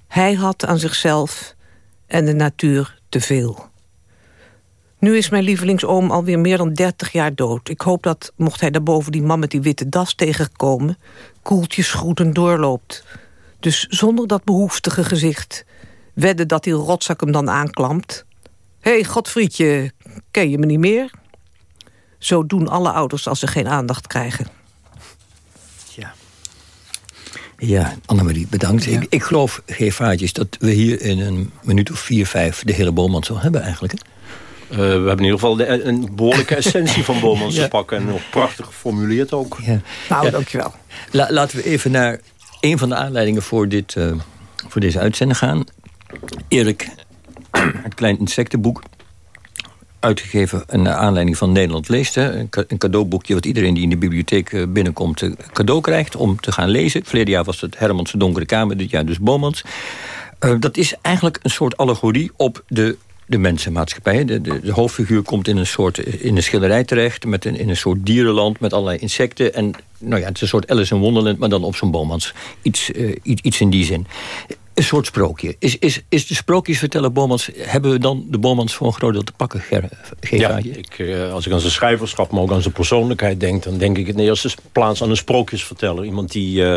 Hij had aan zichzelf en de natuur te veel. Nu is mijn lievelingsoom alweer meer dan 30 jaar dood. Ik hoop dat, mocht hij daarboven die man met die witte das tegenkomen... koeltjes groeten doorloopt. Dus zonder dat behoeftige gezicht. Wedden dat die rotzak hem dan aanklampt. Hé, hey, Godfriedje, ken je me niet meer? Zo doen alle ouders als ze geen aandacht krijgen. Ja, Annemarie, bedankt. Ik, ik geloof, Gevaartjes, dat we hier in een minuut of vier, vijf... de hele Bolmans zal hebben eigenlijk. Uh, we hebben in ieder geval de, een behoorlijke essentie van Bolmans te pakken. En nog prachtig geformuleerd ook. Ja. Nou, dankjewel. La, laten we even naar een van de aanleidingen voor, dit, uh, voor deze uitzending gaan. Erik, het klein insectenboek uitgegeven naar aanleiding van Nederland Leest. Hè. Een cadeauboekje wat iedereen die in de bibliotheek eh, binnenkomt... Eh, cadeau krijgt om te gaan lezen. Verleden jaar was het Hermans Donkere Kamer, dit jaar dus Bomans. Dat is eigenlijk een soort allegorie op de de mensenmaatschappij. De, de, hoofdfiguur komt in een soort in een schilderij terecht... Met een, in een soort dierenland met allerlei insecten. En nou ja, het is een soort Alice in Wonderland... maar dan op zo'n Bomans. Iets, uh, iets, iets in die zin een soort sprookje. Is, is, is de sprookjesverteller Bomans... hebben we dan de Bomans voor een groot deel te pakken, Ja, ik, eh, als ik aan zijn schrijverschap, maar ook aan zijn persoonlijkheid denk... dan denk ik in de eerste plaats aan een sprookjesverteller. Iemand die, uh,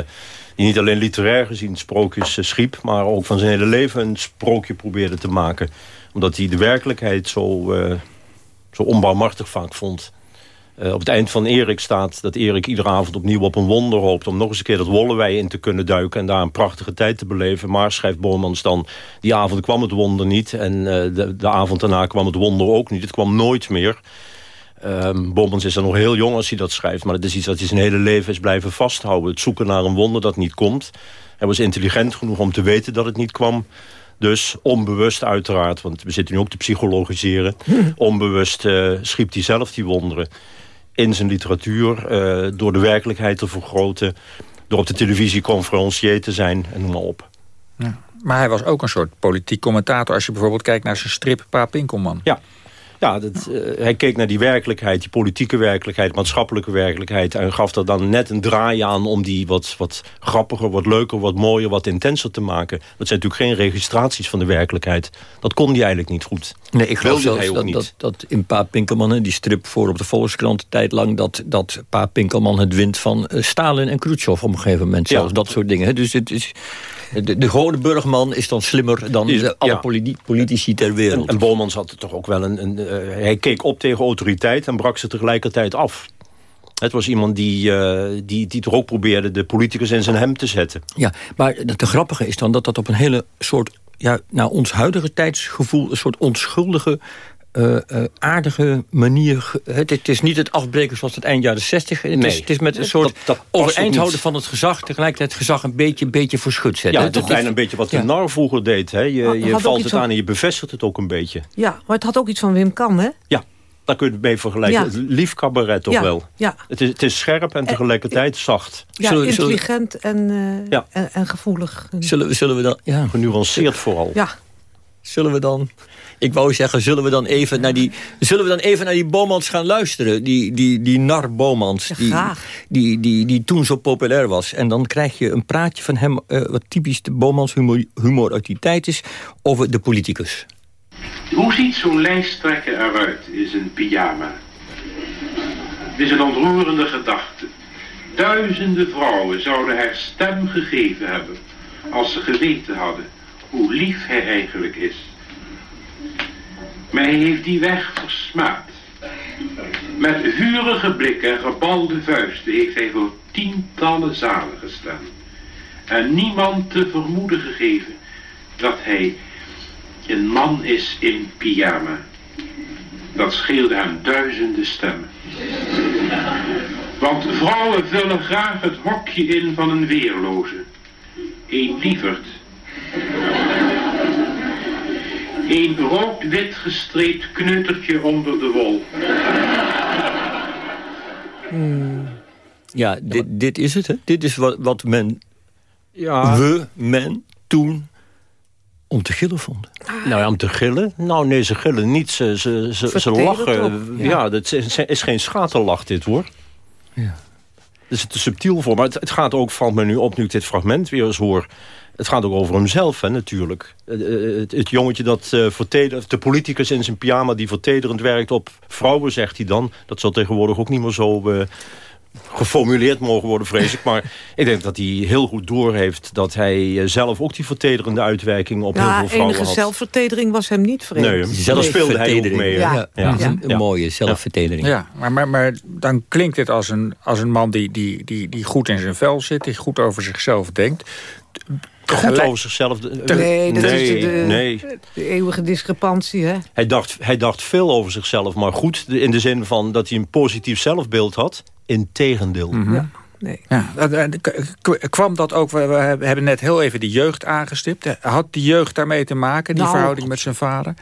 die niet alleen literair gezien sprookjes schiep... maar ook van zijn hele leven een sprookje probeerde te maken. Omdat hij de werkelijkheid zo zo onbarmhartig vaak vond. Uh, op het eind van Erik staat dat Erik iedere avond opnieuw op een wonder hoopt... om nog eens een keer dat Wollewei in te kunnen duiken... en daar een prachtige tijd te beleven. Maar, schrijft Bormans dan, die avond kwam het wonder niet... en uh, de, de avond daarna kwam het wonder ook niet. Het kwam nooit meer. Um, Bormans is dan nog heel jong als hij dat schrijft... maar het is iets dat hij zijn hele leven is blijven vasthouden. Het zoeken naar een wonder dat niet komt. Hij was intelligent genoeg om te weten dat het niet kwam... Dus onbewust uiteraard, want we zitten nu ook te psychologiseren... onbewust uh, schiep hij zelf die wonderen in zijn literatuur... Uh, door de werkelijkheid te vergroten... door op de televisie conferencier te zijn en noem maar op. Ja. Maar hij was ook een soort politiek commentator... als je bijvoorbeeld kijkt naar zijn strip Pa Pinkelman. Ja, ja, dat, uh, hij keek naar die werkelijkheid, die politieke werkelijkheid, maatschappelijke werkelijkheid. En gaf er dan net een draai aan om die wat, wat grappiger, wat leuker, wat mooier, wat intenser te maken. Dat zijn natuurlijk geen registraties van de werkelijkheid. Dat kon hij eigenlijk niet goed. Nee, ik geloof zelfs dat, dat, dat, in Pa Pinkelman, die strip voor op de Volkskrant tijd lang, dat, dat Pa Pinkelman het wint van uh, Stalin en Khrushchev op een gegeven moment. Zelfs ja. dat soort dingen. Dus het is... De, de gewone burgerman is dan slimmer dan de, alle ja. politici ter wereld. En, en Bolmans had toch ook wel een... een uh, hij keek op tegen autoriteit en brak ze tegelijkertijd af. Het was iemand die, uh, die, die toch ook probeerde de politicus in zijn hem te zetten. Ja, maar het grappige is dan dat dat op een hele soort... Ja, naar ons huidige tijdsgevoel een soort onschuldige uh, uh, aardige manier... Het, het, is niet het afbreken zoals het eind jaren 60. Het, nee. is, het is met een soort dat, dat overeind houden van het gezag... tegelijkertijd het gezag een beetje, beetje voor schut zetten. Ja, het is bijna een beetje wat de ja. nar vroeger deed. Hè? Je, je valt het aan en je bevestigt het ook een beetje. Ja, maar het had ook iets van Wim Kan, hè? Ja, daar kun je het mee vergelijken. Ja. Lief cabaret toch ja. wel. Ja. Het, is, het is scherp en tegelijkertijd zacht. Ja, zullen, intelligent En, uh, ja. en, en, gevoelig. Zullen we, zullen we dan... Ja. Genuanceerd vooral. Ja. Zullen we dan... Ik wou zeggen, zullen we dan even naar die, zullen we dan even naar die Bomans gaan luisteren? Die, die, die nar Bomans, ja, die, die, die, die toen zo populair was. En dan krijg je een praatje van hem, uh, wat typisch de Bomans humor, humor uit die tijd is, over de politicus. Hoe ziet zo'n lijsttrekker eruit in zijn pyjama? Het is een ontroerende gedachte. Duizenden vrouwen zouden haar stem gegeven hebben... als ze geweten hadden hoe lief hij eigenlijk is. Mij heeft die weg versmaad. Met vurige blikken en gebalde vuisten heeft hij voor tientallen zalen gestaan. En niemand te vermoeden gegeven dat hij een man is in pyjama. Dat scheelde hem duizenden stemmen. Want vrouwen vullen graag het hokje in van een weerloze. Een lieverd. Een rood-wit gestreept kneutertje onder de wol. Hmm. Ja, dit, dit is het. Hè? Dit is wat, wat men, ja. we, men, toen om te gillen vonden. Nou ja, om te gillen? Nou nee, ze gillen niet. Ze, ze, ze, ze lachen. Ja, ja dat is, is geen schaterlach dit hoor. Ja. Het is te subtiel voor. Maar het, het gaat ook, valt me nu op nu ik dit fragment weer eens hoor... Het gaat ook over hemzelf, hè, natuurlijk. Het, het jongetje dat uh, verteder, de politicus in zijn pyjama... die vertederend werkt op vrouwen, zegt hij dan. Dat zal tegenwoordig ook niet meer zo uh, geformuleerd mogen worden, vrees ik. Maar ik denk dat hij heel goed doorheeft... dat hij zelf ook die vertederende uitwerking op ja, heel veel vrouwen enige had. zelfvertedering was hem niet vreemd. Nee, zelf speelde hij ook mee. Ja, ja. ja. Een, een mooie zelfvertedering. Ja, maar, maar, maar dan klinkt dit als een, als een man die, die, die, die goed in zijn vel zit... die goed over zichzelf denkt goed over zichzelf. Nee, dat nee, is de, de, nee. de, eeuwige discrepantie. Hè? Hij, dacht, hij dacht veel over zichzelf, maar goed in de zin van dat hij een positief zelfbeeld had. Integendeel. Mm -hmm. ja, nee. ja, kwam dat ook, we hebben net heel even de jeugd aangestipt. Had die jeugd daarmee te maken, die nou, verhouding met zijn vader?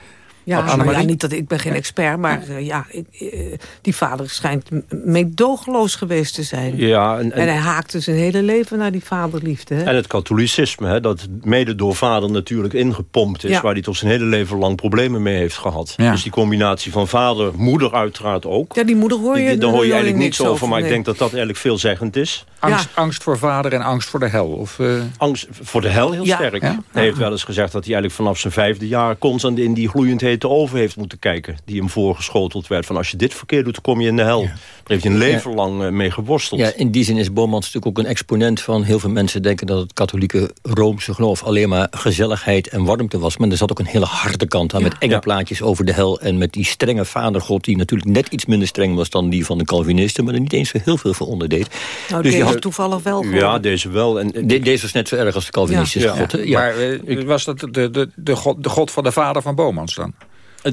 Ja, nou, ja, niet dat ik ben geen expert, maar uh, ja, ik, uh, die vader schijnt meedogenloos geweest te zijn. Ja, en, en, en, hij haakte zijn hele leven naar die vaderliefde. Hè? En het katholicisme, hè, dat mede door vader natuurlijk ingepompt is... Ja. waar hij tot zijn hele leven lang problemen mee heeft gehad. Ja. Dus die combinatie van vader, moeder uiteraard ook. Ja, die moeder hoor je, die, Daar hoor je eigenlijk niets over, maar nee. ik denk dat dat eigenlijk veelzeggend is. Angst, angst voor vader en angst voor de hel? Of, uh... Angst voor de hel heel sterk. Hij heeft wel eens gezegd dat hij eigenlijk vanaf zijn vijfde jaar... constant in die gloeiend hete oven heeft moeten kijken... die hem voorgeschoteld werd. Van als je dit verkeerd doet, kom je in de hel. Daar heeft hij een leven lang mee geworsteld. Ja, in die zin is Bormans natuurlijk ook een exponent van... heel veel mensen denken dat het katholieke Roomse geloof... alleen maar gezelligheid en warmte was. Maar er zat ook een hele harde kant aan... met enge plaatjes over de hel en met die strenge vadergod... die natuurlijk net iets minder streng was dan die van de Calvinisten... maar er niet eens zo heel veel voor onderdeed. Nou, dus deze had toevallig wel Ja, deze wel. En, deze was net zo erg als de Calvinistische ja. god. Ja. Maar uh, was dat de, de, de, god, de god van de vader van Bomans dan?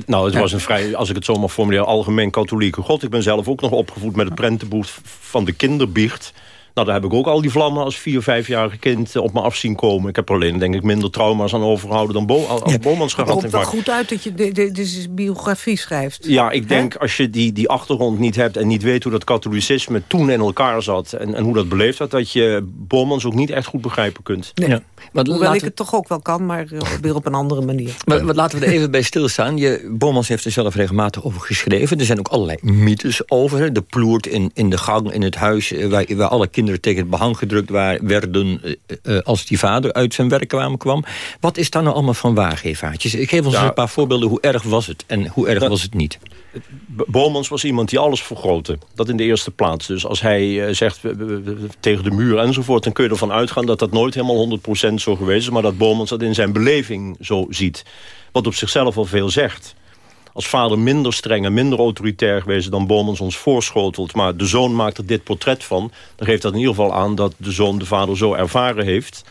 Nou, het was een vrij, als ik het zo mag formuleren, algemeen katholieke god. Ik ben zelf ook nog opgevoed met het prentenboek van de kinderbiecht. Nou, daar heb ik ook al die vlammen als vier, vijfjarige kind op me af zien komen. Ik heb er alleen, denk ik, minder trauma's aan overhouden dan Bo ja, Bomans gehad. Het komt wel goed uit dat je de, de, de, biografie schrijft. Ja, ik denk als je die, die achtergrond niet hebt... en niet weet hoe dat katholicisme toen in elkaar zat... en, en hoe dat beleefd had, dat je Bomans ook niet echt goed begrijpen kunt. Nee. Ja. Maar Hoewel ik het toch ook wel kan, maar weer op een andere manier. Maar, maar laten we er even bij stilstaan. Je, Bomans heeft er zelf regelmatig over geschreven. Er zijn ook allerlei mythes over. De ploert in, in de gang, in het huis... waar, waar alle kinderen tegen het behang gedrukt waar, werden... Uh, als die vader uit zijn werk kwam. kwam. Wat is daar nou allemaal van waar, Gevaartjes? Geef ons een paar voorbeelden. Hoe erg was het en hoe erg was het niet? Bomans was iemand die alles vergrootte. Dat in de eerste plaats. Dus als hij uh, zegt tegen de muur enzovoort... dan kun je ervan uitgaan dat dat nooit helemaal 100% zo geweest is... maar dat Bomans dat in zijn beleving zo ziet. Wat op zichzelf al veel zegt als vader minder streng en minder autoritair geweest... dan Bomans ons voorschotelt. Maar de zoon maakt er dit portret van. Dan geeft dat in ieder geval aan dat de zoon de vader zo ervaren heeft...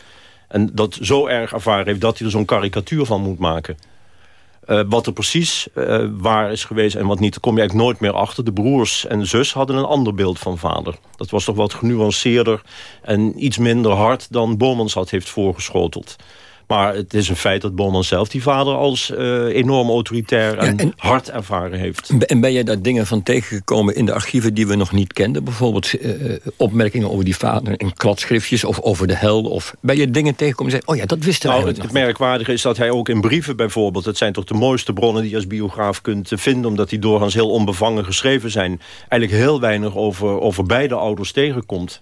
en dat zo erg ervaren heeft dat hij er zo'n karikatuur van moet maken. Uh, wat er precies uh, waar is geweest en wat niet, daar kom je eigenlijk nooit meer achter. De broers en zus hadden een ander beeld van vader. Dat was toch wat genuanceerder en iets minder hard dan Bomans had heeft voorgeschoteld. Maar het is een feit dat Boman zelf die vader als uh, enorm autoritair en, ja, en, hard ervaren heeft. En ben jij daar dingen van tegengekomen in de archieven die we nog niet kenden? Bijvoorbeeld uh, opmerkingen over die vader in kladschriftjes of over de hel? Of ben je dingen tegengekomen en zei, oh ja, dat wisten we nou, Het, het merkwaardige is dat hij ook in brieven bijvoorbeeld... het zijn toch de mooiste bronnen die je als biograaf kunt vinden... omdat die doorgaans heel onbevangen geschreven zijn... eigenlijk heel weinig over, over beide ouders tegenkomt.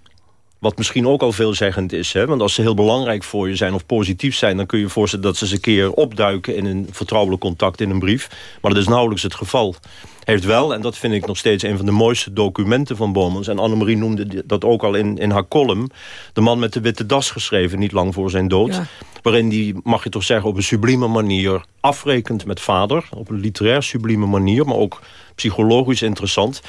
Wat misschien ook al veelzeggend is. Hè? Want als ze heel belangrijk voor je zijn of positief zijn... dan kun je je voorstellen dat ze eens een keer opduiken... in een vertrouwelijk contact in een brief. Maar dat is nauwelijks het geval. Heeft wel, en dat vind ik nog steeds een van de mooiste documenten van Bomans... en Annemarie noemde dat ook al in, in haar column... de man met de witte das geschreven, niet lang voor zijn dood... waarin die, mag je toch zeggen, op een sublieme manier afrekent met vader. Op een literair sublieme manier, maar ook psychologisch interessant.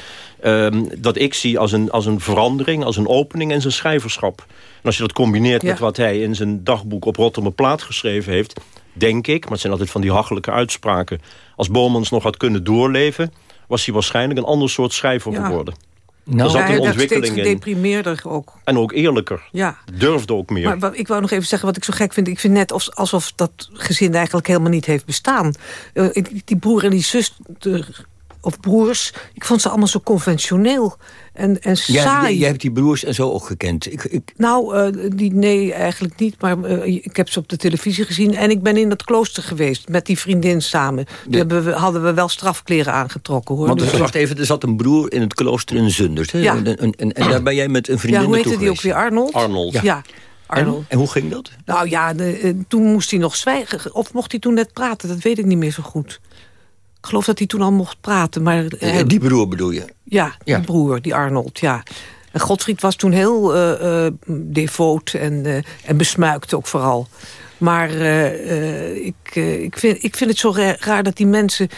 Um, dat ik zie als een, als een verandering, als een opening in zijn schrijverschap. En als je dat combineert Ja. met wat hij in zijn dagboek op Rotterdam Plaat geschreven heeft... denk ik, maar het zijn altijd van die hachelijke uitspraken... als Bomans nog had kunnen doorleven... was hij waarschijnlijk een ander soort schrijver Ja. geworden. Nou, er zat hij een werd steeds ontwikkeling in. gedeprimeerder ook. En ook eerlijker. Ja. Durfde ook meer. Maar ik wou nog even zeggen wat ik zo gek vind. Ik vind net of, alsof dat gezin eigenlijk helemaal niet heeft bestaan. Eh, die broer en die zus, de- of broers, ik vond ze allemaal zo conventioneel en, en Jij, saai. jij, hebt die broers en zo ook gekend. Ik, ik, Nou, eh, die, nee, eigenlijk niet. Maar eh, ik heb ze op de televisie gezien. En ik ben in dat klooster geweest met die vriendin samen. Die we, hadden we wel strafkleren aangetrokken, hoor. want Dus- wacht even, er zat een broer in het klooster in Zundert. Hè? Ja. En, en, en, en daar ben jij met een vriendin ja, hoe naartoe heette die ook weer? Arnold? Arnold. Ja, En, Arnold. en hoe ging dat? Nou ja, de, eh, toen moest hij nog zwijgen. Of mocht hij toen net praten? Dat weet ik niet meer zo goed. Ik geloof dat hij toen al mocht praten. Maar eh, die broer bedoel je? ja, die ja. broer, die Arnold, ja. En Godfried was toen heel eh, eh, devoot en, eh, en besmuikt ook vooral. Maar ik, ik, vind, ik vind het zo ra- raar dat die mensen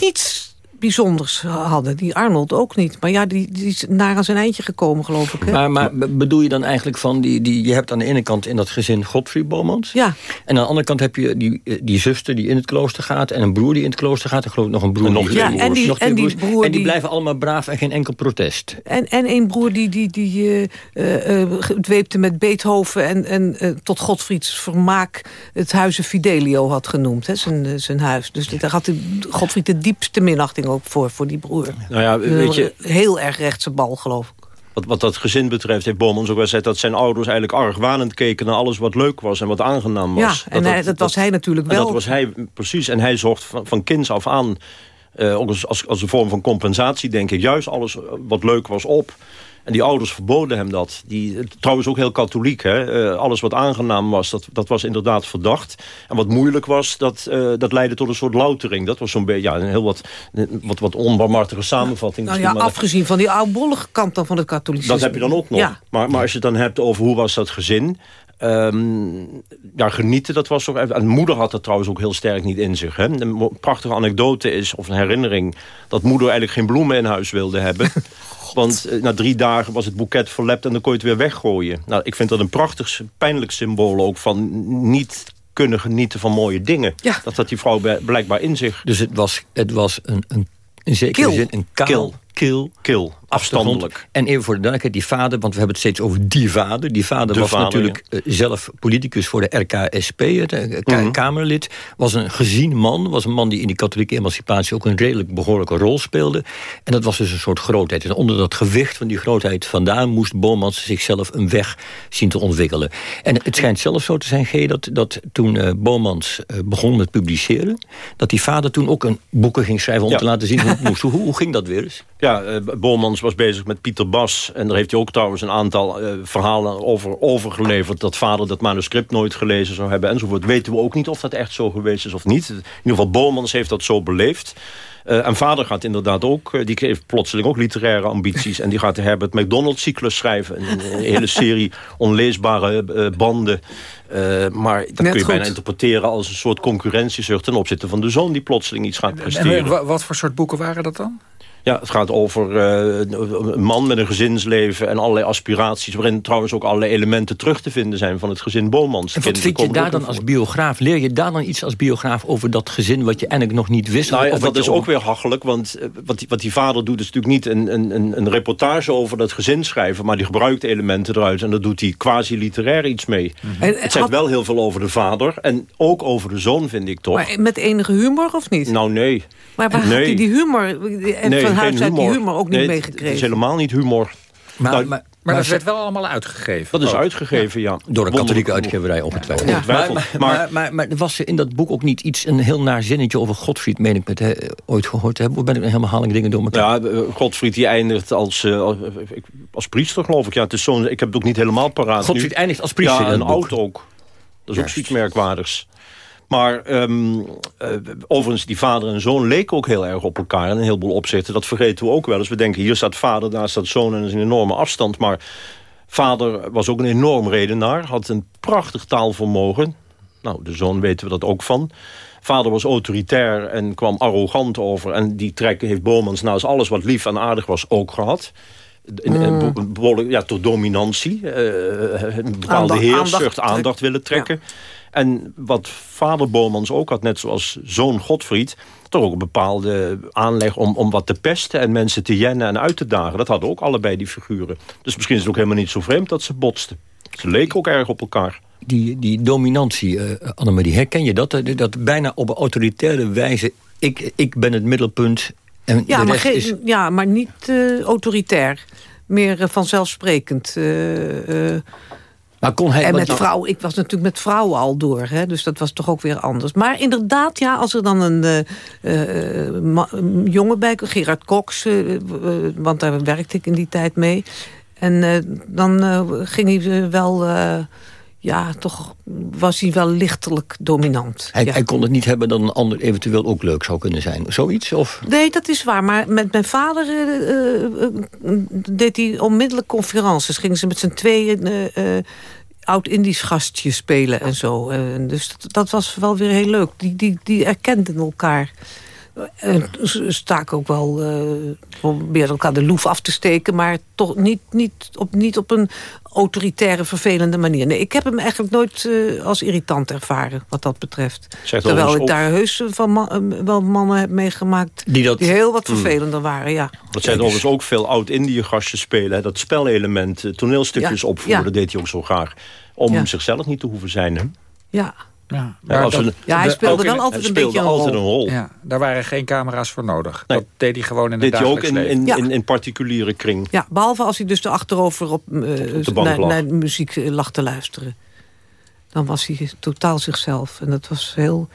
niets bijzonders hadden. Die Arnold ook niet. Maar ja, die, die is naar aan zijn eindje gekomen, geloof ik. Hè? Maar, maar be- bedoel je dan eigenlijk van, die, die, je hebt aan de ene kant in dat gezin Godfried Bomans. Ja. En aan de andere kant heb je die, eh, die zuster die in het klooster gaat... en een broer die in het klooster gaat. En geloof ik nog een broer En nog die, twee Ja, en die- nog en die broer en die die- blijven allemaal braaf en geen enkel protest. En, en een broer die, die, die eh, eh, eh, dweepte met Beethoven... en, en eh, tot Godfrieds vermaak het huizen Fidelio had genoemd. Hè, zijn, zijn huis. Dus daar had de, Godfried de diepste minachting ook voor, voor die broer. Nou ja, weet je, Heel erg rechtse bal, geloof ik. wat, wat dat gezin betreft heeft Bomans ook wel gezegd... dat zijn ouders eigenlijk argwanend keken naar alles wat leuk was... en wat aangenaam was. Ja, en hij- dat was hij natuurlijk en wel. dat was hij, precies. En hij zocht van, van kinds af aan... Uh, ook als, als, als een vorm van compensatie, denk ik. Juist alles wat leuk was op. En die ouders verboden hem dat. Die, trouwens ook heel katholiek. Hè? Uh, alles wat aangenaam was, dat, dat was inderdaad verdacht. En wat moeilijk was, dat, uh, dat leidde tot een soort loutering. Dat was zo'n beetje ja, een heel wat, wat, wat onbarmhartige samenvatting. Nou ja, afgezien van die oudbollige kant dan van het katholicisme. Dat heb je dan ook nog. Ja. Maar, maar als je het dan hebt over hoe was dat gezin... Um, ja, genieten, dat was toch... En moeder had dat trouwens ook heel sterk niet in zich. Hè? Een prachtige anekdote is, of een herinnering... dat moeder eigenlijk geen bloemen in huis wilde hebben. Want eh, na drie dagen was het boeket verlept en dan kon je het weer weggooien. Nou, ik vind dat een prachtig, pijnlijk symbool ook van niet kunnen genieten van mooie dingen. Ja. Dat had die vrouw blijkbaar in zich. Dus het was, het was een, een in zekere zin een kaal, kil, kil afstandelijk. En even voor de duidelijkheid, die vader, want we hebben het steeds over die vader. Die vader was natuurlijk eh, zelf politicus voor de RKSP, het uh, mm Kamerlid. Was een gezien man, was een man die in die katholieke emancipatie ook een redelijk behoorlijke rol speelde. En dat was dus een soort grootheid. En onder dat gewicht van die grootheid vandaan moest Bomans zichzelf een weg zien te ontwikkelen. En het schijnt zelfs zo te zijn, G, dat, dat toen uh, Bomans begon met publiceren, dat die vader toen ook een boeken ging schrijven om te laten zien hoe het moest. Hoe, hoe ging dat weer eens? Ja, uh, Bomans was bezig met Pieter Bas. En daar heeft hij ook trouwens een aantal uh, verhalen over overgeleverd... dat vader dat manuscript nooit gelezen zou hebben enzovoort. Weten we ook niet of dat echt zo geweest is of niet. In ieder geval, Bomans heeft dat zo beleefd. Uh, en vader gaat inderdaad ook, uh, die heeft plotseling ook literaire ambities. en die gaat de Herbert McDonald-cyclus schrijven. Een, een, hele serie onleesbare uh, banden. maar dat Net kun je goed. bijna interpreteren als een soort concurrentiezucht... ten opzichte van de zoon die plotseling iets gaat presteren. En, wat voor soort boeken waren dat dan? Ja, het gaat over uh, een man met een gezinsleven en allerlei aspiraties... waarin trouwens ook allerlei elementen terug te vinden zijn van het gezin Bomans. En wat vind je daar dan als biograaf? Leer je daar dan iets als biograaf over dat gezin wat je eigenlijk nog niet wist? Nou ja, dat is ook weer hachelijk, want eh, wat die, wat die vader doet... is natuurlijk niet een, een, een reportage over dat gezin schrijven... maar die gebruikt elementen eruit en daar doet hij quasi-literair iets mee. Mm -hmm. en, het zegt wel heel veel over de vader en ook over de zoon, vind ik toch. Maar met enige humor of niet? Nou, nee. Maar waar nee. die humor... En nee, van huis uit die humor ook niet nee, meegekregen? Het is helemaal niet humor. Maar, nou, maar, maar dat werd wel allemaal uitgegeven. Dat is uitgegeven, ja. Door een katholieke uitgeverij ongetwijfeld. Ja. Ja. Maar, maar, maar, maar, was er in dat boek ook niet iets, een heel naar zinnetje over Godfried, meen ik met he, ooit gehoord hebben? Of ben ik een helemaal haling dingen door elkaar? Ja, Godfried die eindigt als, uh, als priester, geloof ik. Ja, het is zo, ik heb het ook niet helemaal paraat Godfried nu. eindigt als priester Ja, een oud ook. Dat is ook iets merkwaardigs. Maar um, uh, overigens, die vader en zoon leken ook heel erg op elkaar... in een heleboel opzichten. Dat vergeten we ook wel eens. We denken, hier staat vader, daar staat zoon... en dat is een enorme afstand. Maar vader was ook een enorm redenaar. Had een prachtig taalvermogen. Nou, de zoon weten we dat ook van. Vader was autoritair en kwam arrogant over. En die trek heeft Bomans naast alles wat lief en aardig was ook gehad. Mm. ja, tot dominantie. Uh, een bepaalde aandacht, heerszucht, aandacht, aandacht willen trekken. Ja. En wat vader Bomans ook had, net zoals zoon Godfried... toch ook een bepaalde aanleg om, om wat te pesten... en mensen te jennen en uit te dagen. Dat hadden ook allebei die figuren. Dus misschien is het ook helemaal niet zo vreemd dat ze botsten. Ze leken ook erg op elkaar. Die, die dominantie, uh, Annemarie, herken je dat? Dat bijna op een autoritaire wijze... ik, ik ben het middelpunt en ja, maar is... ja, maar niet uh, autoritair. Meer uh, vanzelfsprekend. Uh, maar kon hij, en met vrouwen, ik was natuurlijk met vrouwen al door, hè, dus dat was toch ook weer anders. Maar inderdaad, ja, als er dan een jongen bij Gerard Cox, want daar werkte ik in die tijd mee. En dan ging hij wel ja, toch was hij wel lichtelijk dominant. Hij, ja. hij, kon het niet hebben dat een ander eventueel ook leuk zou kunnen zijn. Zoiets? Of? Nee, dat is waar. Maar met mijn vader uh, uh, deed hij onmiddellijk conferences. Gingen ze met z'n tweeën uh, oud-Indisch gastje spelen en zo. dus dat, dat, was wel weer heel leuk. Die, die, die erkenden elkaar. En staken ook wel uh, proberen elkaar de loef af te steken... maar toch niet, niet, op, niet op een autoritaire, vervelende manier. Nee, ik heb hem eigenlijk nooit uh, als irritant ervaren, wat dat betreft. Zegt Terwijl ik daar heus van man, wel mannen heb meegemaakt... Die, dat... die heel wat vervelender mm. waren, ja. Dat zijn overigens ook veel oud-Indië-gastjes spelen. Hè? Dat spelelement, toneelstukjes ja. opvoeren, ja. deed hij ook zo graag. Om ja. zichzelf niet te hoeven zijn, hè? Ja, ja, ja, dat, een, ja, hij speelde wel altijd een beetje een altijd rol. Een rol. Ja, daar waren geen camera's voor nodig. Nee. Dat deed hij gewoon in deed hij ook in, in, in, in, particuliere kring. Ja, behalve als hij dus de achterover op, uh, op naar, naar muziek lag te luisteren. Dan was hij totaal zichzelf. En dat was heel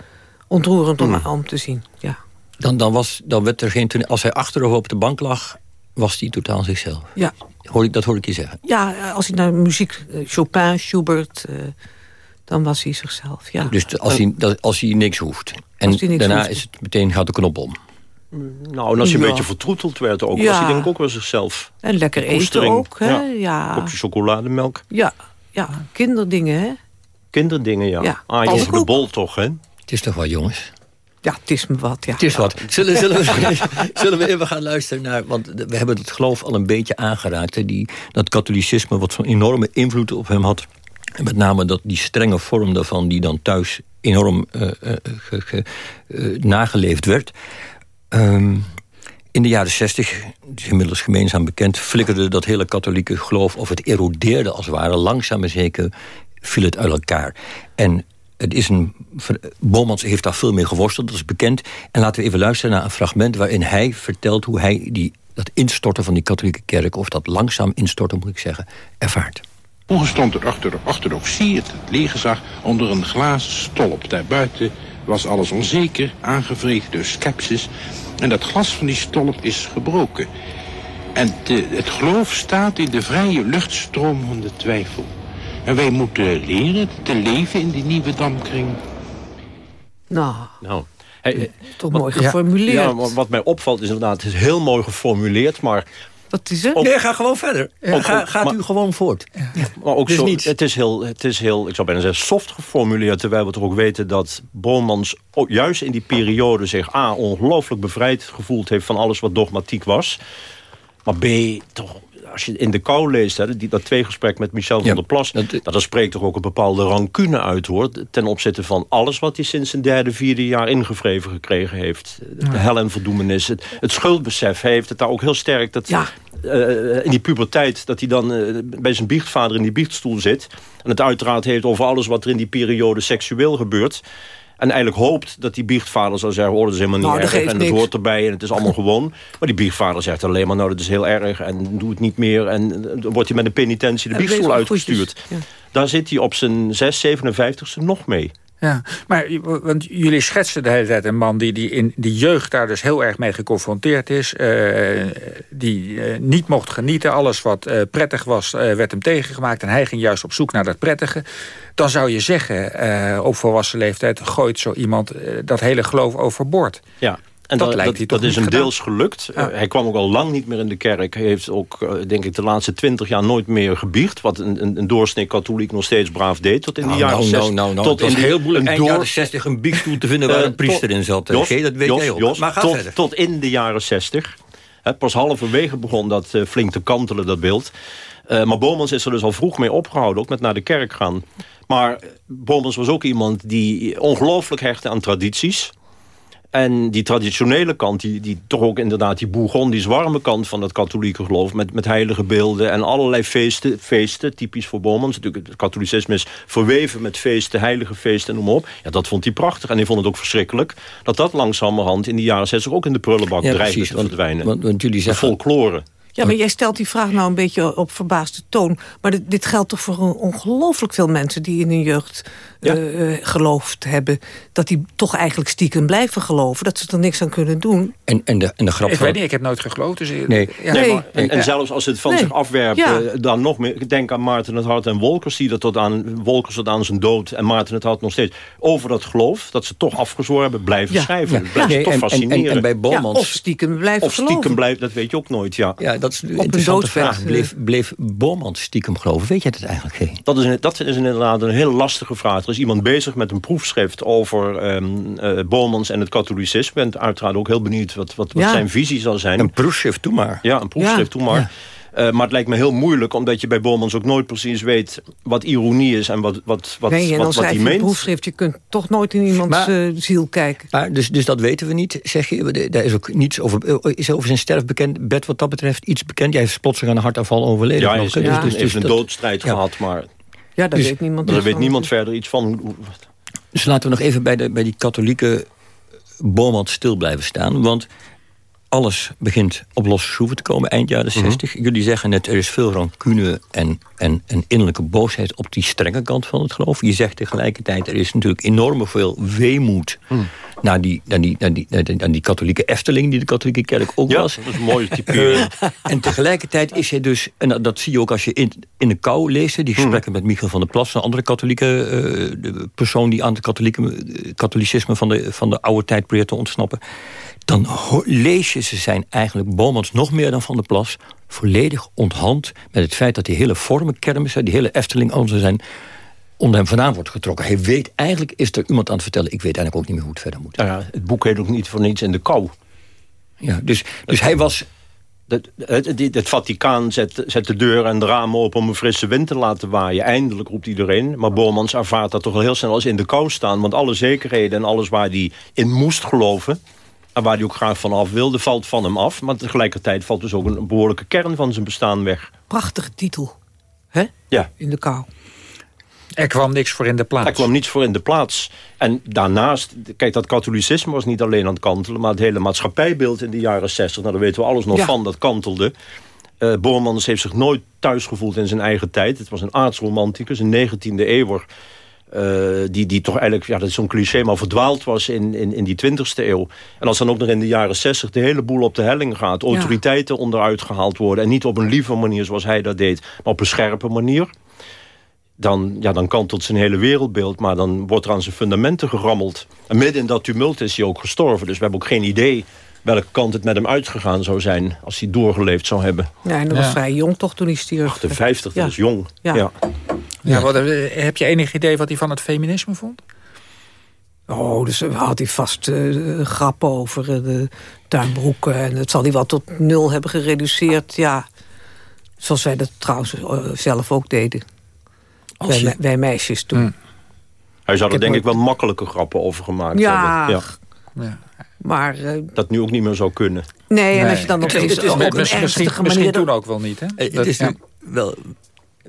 ontroerend om, mm. om te zien. Ja. Dan, dan, was, dan werd er geen. Als hij achterover op de bank lag, was hij totaal zichzelf. Ja. Hoor ik, dat hoor ik je zeggen. Ja, als hij naar muziek, eh, Chopin, Schubert... Uh, dan was hij zichzelf, ja. Dus als hij, dat, als hij niks hoeft. En niks daarna hoeft. is het meteen gaat de knop om. Nou, en als hij ja. een beetje vertroeteld werd ook, ja. was hij denk ik ook wel zichzelf. En lekker eten ook, hè? Ja. ja. Kopje chocolademelk. Ja, ja. kinderdingen, hè? Kinderdingen, ja. ja. Ah, je de bol toch, hè? Het is toch wel, jongens? Ja, het is me wat, ja. Het is wat. Zullen, zullen, we, zullen we even gaan luisteren naar... want we hebben het geloof al een beetje aangeraakt. Hè, die, dat katholicisme wat zo'n enorme invloed op hem had. En met name dat die strenge vorm daarvan... die dan thuis enorm ge, ge, uh, nageleefd werd. Um, in de jaren zestig, inmiddels gemeenzaam bekend... flikkerde dat hele katholieke geloof, of het erodeerde als het ware... langzaam maar zeker viel het uit elkaar. En het is een, Bomans heeft daar veel mee geworsteld, dat is bekend. En laten we even luisteren naar een fragment... waarin hij vertelt hoe hij die, dat instorten van die katholieke kerk... of dat langzaam instorten, moet ik zeggen, ervaart. Vroeger stond er achter de orthodoxie, het legerzag, onder een glazen stolp. Daarbuiten was alles onzeker, aangevreten door skepsis. En dat glas van die stolp is gebroken. En de, het geloof staat in de vrije luchtstroom van de twijfel. En wij moeten leren te leven in die nieuwe damkring. Nou, nou hey, toch mooi geformuleerd. Ja, ja, wat mij opvalt is inderdaad, het is heel mooi geformuleerd, maar... Wat is? Op, nee, ga gewoon verder. Ga, gaat maar, u gewoon voort. Ja. Maar ook dus zo, niet. Het, is heel, het is heel, ik zou bijna zeggen, soft geformuleerd... terwijl we toch ook weten dat Bormans juist in die periode zich... A, ongelooflijk bevrijd gevoeld heeft van alles wat dogmatiek was... maar B, toch als je in de kou leest, hè, die, dat tweegesprek met Michel van der Plas... Dat, nou, dat spreekt toch ook een bepaalde rancune uit, hoor. Ten opzichte van alles wat hij sinds zijn derde, vierde jaar ingevreven gekregen heeft. De hel en verdoemenis, het, het schuldbesef. heeft het daar ook heel sterk... Dat, ja. Uh, in die puberteit, dat hij dan uh, bij zijn biechtvader in die biechtstoel zit... en het uiteraard heeft over alles wat er in die periode seksueel gebeurt... En eigenlijk hoopt dat die biechtvader zal zeggen... oh, dat is helemaal niet nou, erg en niks. het hoort erbij en het is allemaal gewoon. Maar die biechtvader zegt alleen maar... nou, dat is heel erg en doe het niet meer. En dan wordt hij met een penitentie de biechtstoel uitgestuurd. Ja. Daar zit hij op zijn 6, 57ste nog mee. Ja, maar want jullie schetsen de hele tijd een man die, die in die jeugd daar dus heel erg mee geconfronteerd is. Uh, die uh, niet mocht genieten. Alles wat uh, prettig was, werd hem tegengemaakt. En hij ging juist op zoek naar dat prettige. Dan zou je zeggen, op volwassen leeftijd gooit zo iemand dat hele geloof overboord. Ja, en dat, dat, dat, dat is hem deels gelukt. Ja. Uh, hij kwam ook al lang niet meer in de kerk. Hij heeft ook, uh, denk ik, de laatste twintig jaar nooit meer gebiecht. Wat een, een, een doorsnee katholiek nog steeds braaf deed. Tot in nou, de jaren nou, 60. Nou, nou, tot in heel moeilijk een eind jaren 60 een biechtstoel te vinden... waar een priester tot, in zat. Jos, dat weet Jos, jij ook. Jos, maar ga tot, verder. tot in de jaren 60. He, pas halverwege begon dat flink te kantelen, dat beeld. Maar Bomans is er dus al vroeg mee opgehouden, ook met naar de kerk gaan. Maar Bomans was ook iemand die ongelooflijk hechtte aan tradities. En die traditionele kant, die, die toch ook inderdaad die Bourgondisch warme kant van het katholieke geloof... met, met heilige beelden en allerlei feesten, feesten typisch voor Bomans. Natuurlijk, het katholicisme is verweven met feesten, heilige feesten en noem maar op. Ja, dat vond hij prachtig. En hij vond het ook verschrikkelijk dat dat langzamerhand in de jaren 60 ook in de prullenbak ja, dreigde te want, verdwijnen. Want, want jullie zeggen... De folklore. Ja, maar jij stelt die vraag nou een beetje op verbaasde toon. Maar dit, dit geldt toch voor ongelooflijk veel mensen... die in hun jeugd ja. uh, geloofd hebben... dat die toch eigenlijk stiekem blijven geloven. Dat ze er niks aan kunnen doen. En, en, de, en de grap Ik van... weet niet, ik heb nooit geloofd. Dus, nee. Ja. nee, maar, en, en, zelfs als het van nee. zich afwerpt... Ja. Uh, dan nog meer... Denk aan Maarten het Hart en Wolkers... die dat tot aan, Wolkers tot aan zijn dood... en Maarten het Hart nog steeds... over dat geloof... dat ze toch afgezworen hebben blijven schrijven. Dat blijft nee, toch en, fascineren. En, en, bij Bomans... of stiekem blijven Of stiekem blijven, dat weet je ook nooit, ja. Ja, dat is op een vraag. Bleef, bleef Bomans stiekem geloven? Weet jij dat eigenlijk, geen? Dat is, een, dat is inderdaad een heel lastige vraag. Er is iemand bezig met een proefschrift over um, uh, Bomans en het katholicisme. En uiteraard ook heel benieuwd wat, wat, wat ja. zijn visie zal zijn. Een proefschrift, doe maar. Ja, een proefschrift, ja. doe maar. Ja. Uh, maar het lijkt me heel moeilijk, omdat je bij Bormans ook nooit precies weet wat ironie is en wat, wat, wat, nee, en wat, wat hij meent. proefschrift, je kunt toch nooit in iemands maar, uh, ziel kijken. Maar dus, dus dat weten we niet, zeg je. Daar is ook niets over. Is er over zijn sterf bekend, Bert, wat dat betreft iets bekend? Jij is plotseling aan een hartaanval overleden. Ja, hij is, ja. Dus, dus, dus een doodstrijd ja. gehad, maar... Ja, daar dus, weet niemand Daar weet niemand verder iets van. Dus laten we nog even bij, de, bij die katholieke Bormans stil blijven staan. Want alles begint op losse schroeven te komen eind jaren 60. Mm -hmm. Jullie zeggen net, er is veel rancune en, en, en innerlijke boosheid... op die strenge kant van het geloof. Je zegt tegelijkertijd, er is natuurlijk enorm veel weemoed... Mm. Naar die, naar, die, naar, die, naar, die, katholieke Efteling... die de katholieke kerk ook ja, was. dat is een mooie typering. en tegelijkertijd is hij dus... en dat zie je ook als je in, in de kou leest... die hmm. gesprekken met Michael van der Plas... een andere katholieke uh, persoon... die aan het katholieke, katholicisme van de, van de oude tijd probeert te ontsnappen... dan lees je ze zijn eigenlijk Bomans nog meer dan Van der Plas... volledig onthand met het feit dat die hele vormenkermissen... die hele Efteling, anders zijn onder hem vandaan wordt getrokken. Hij weet eigenlijk, is er iemand aan het vertellen... ik weet eigenlijk ook niet meer hoe het verder moet. Nou ja, het boek heet ook niet voor niets in de kou. Ja, dus, dus hij was... Het, het, het, Vaticaan zet, zet, de deur en de ramen open om een frisse wind te laten waaien. Eindelijk roept iedereen. Maar Bormans ervaart dat toch al heel snel als in de kou staan. Want alle zekerheden en alles waar hij in moest geloven... en waar hij ook graag vanaf wilde, valt van hem af. Maar tegelijkertijd valt dus ook een behoorlijke kern van zijn bestaan weg. Prachtige titel. hè? Ja. In de kou. Er kwam niks voor in de plaats. Er kwam niets voor in de plaats. En daarnaast, kijk, dat katholicisme was niet alleen aan het kantelen... maar het hele maatschappijbeeld in de jaren 60... nou, daar weten we alles nog van, dat kantelde. Uh, Bormans heeft zich nooit thuis gevoeld in zijn eigen tijd. Het was een aardsromanticus, een 19e eeuwer... Uh, die, die toch eigenlijk, ja, dat is zo'n cliché, maar verdwaald was in, in, in die 20e eeuw. En als dan ook nog in de jaren 60 de hele boel op de helling gaat... autoriteiten ja. onderuit gehaald worden... en niet op een lieve manier zoals hij dat deed... maar op een scherpe manier dan, ja, dan kantelt zijn hele wereldbeeld. Maar dan wordt er aan zijn fundamenten gerammeld. En midden in dat tumult is hij ook gestorven. Dus we hebben ook geen idee welke kant het met hem uitgegaan zou zijn... als hij doorgeleefd zou hebben. Ja, en dat was vrij jong toch toen hij stierf. 58, dat is jong. Ja. Ja. ja. Wat, heb je enig idee wat hij van het feminisme vond? Oh, dus had hij vast uh, grappen over uh, de tuinbroeken. En dat zal hij wel tot nul hebben gereduceerd. Ja, zoals wij dat trouwens uh, zelf ook deden. Wij, wij, meisjes toen. Hmm. Hij zou er denk ik wel makkelijke grappen over gemaakt ja, hebben. Ja, ja. Maar, uh, dat nu ook niet meer zou kunnen. Nee, en als je dan nog eens op een misschien, misschien, misschien toen ook wel niet. Hè? Het dat, is ja. wel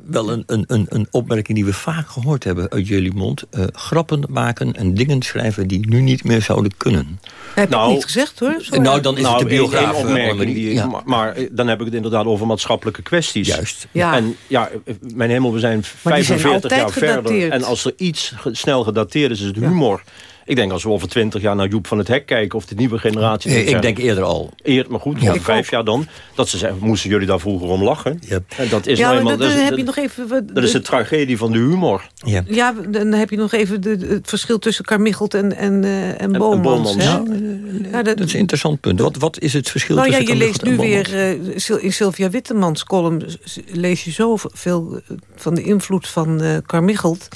wel een, een, een opmerking die we vaak gehoord hebben uit jullie mond. Uh, grappen maken en dingen schrijven die nu niet meer zouden kunnen. Heb nou, ik niet gezegd hoor. Sorry. Nou, dan is nou, het de biograaf. opmerking die, ja. maar, maar, eh, dan heb ik het inderdaad over maatschappelijke kwesties. Juist. Ja. En ja, mijn hemel, we zijn 45 jaar gedateerd. verder. En als er iets snel gedateerd is, is het humor. Ik denk als we over twintig jaar naar Joep van het Hek kijken... of de nieuwe generatie... Nee, ik denk eerder al. Eer, maar goed, ja. vijf jaar dan. Dat ze zeggen, moesten jullie daar vroeger om lachen? Yep. En dat is ja, nou eenmaal, dat, heb je nog even, dat is de tragedie van de humor. Ja, ja dan heb je nog even de, het verschil tussen Carmichelt en, en, uh, en Bomans. Ja, ja, dat, dat, is een interessant punt. Wat, wat is het verschil nou, tussen ja, Je leest nu weer uh, in Sylvia Wittemans column... lees je zoveel van de invloed van uh, Carmichelt...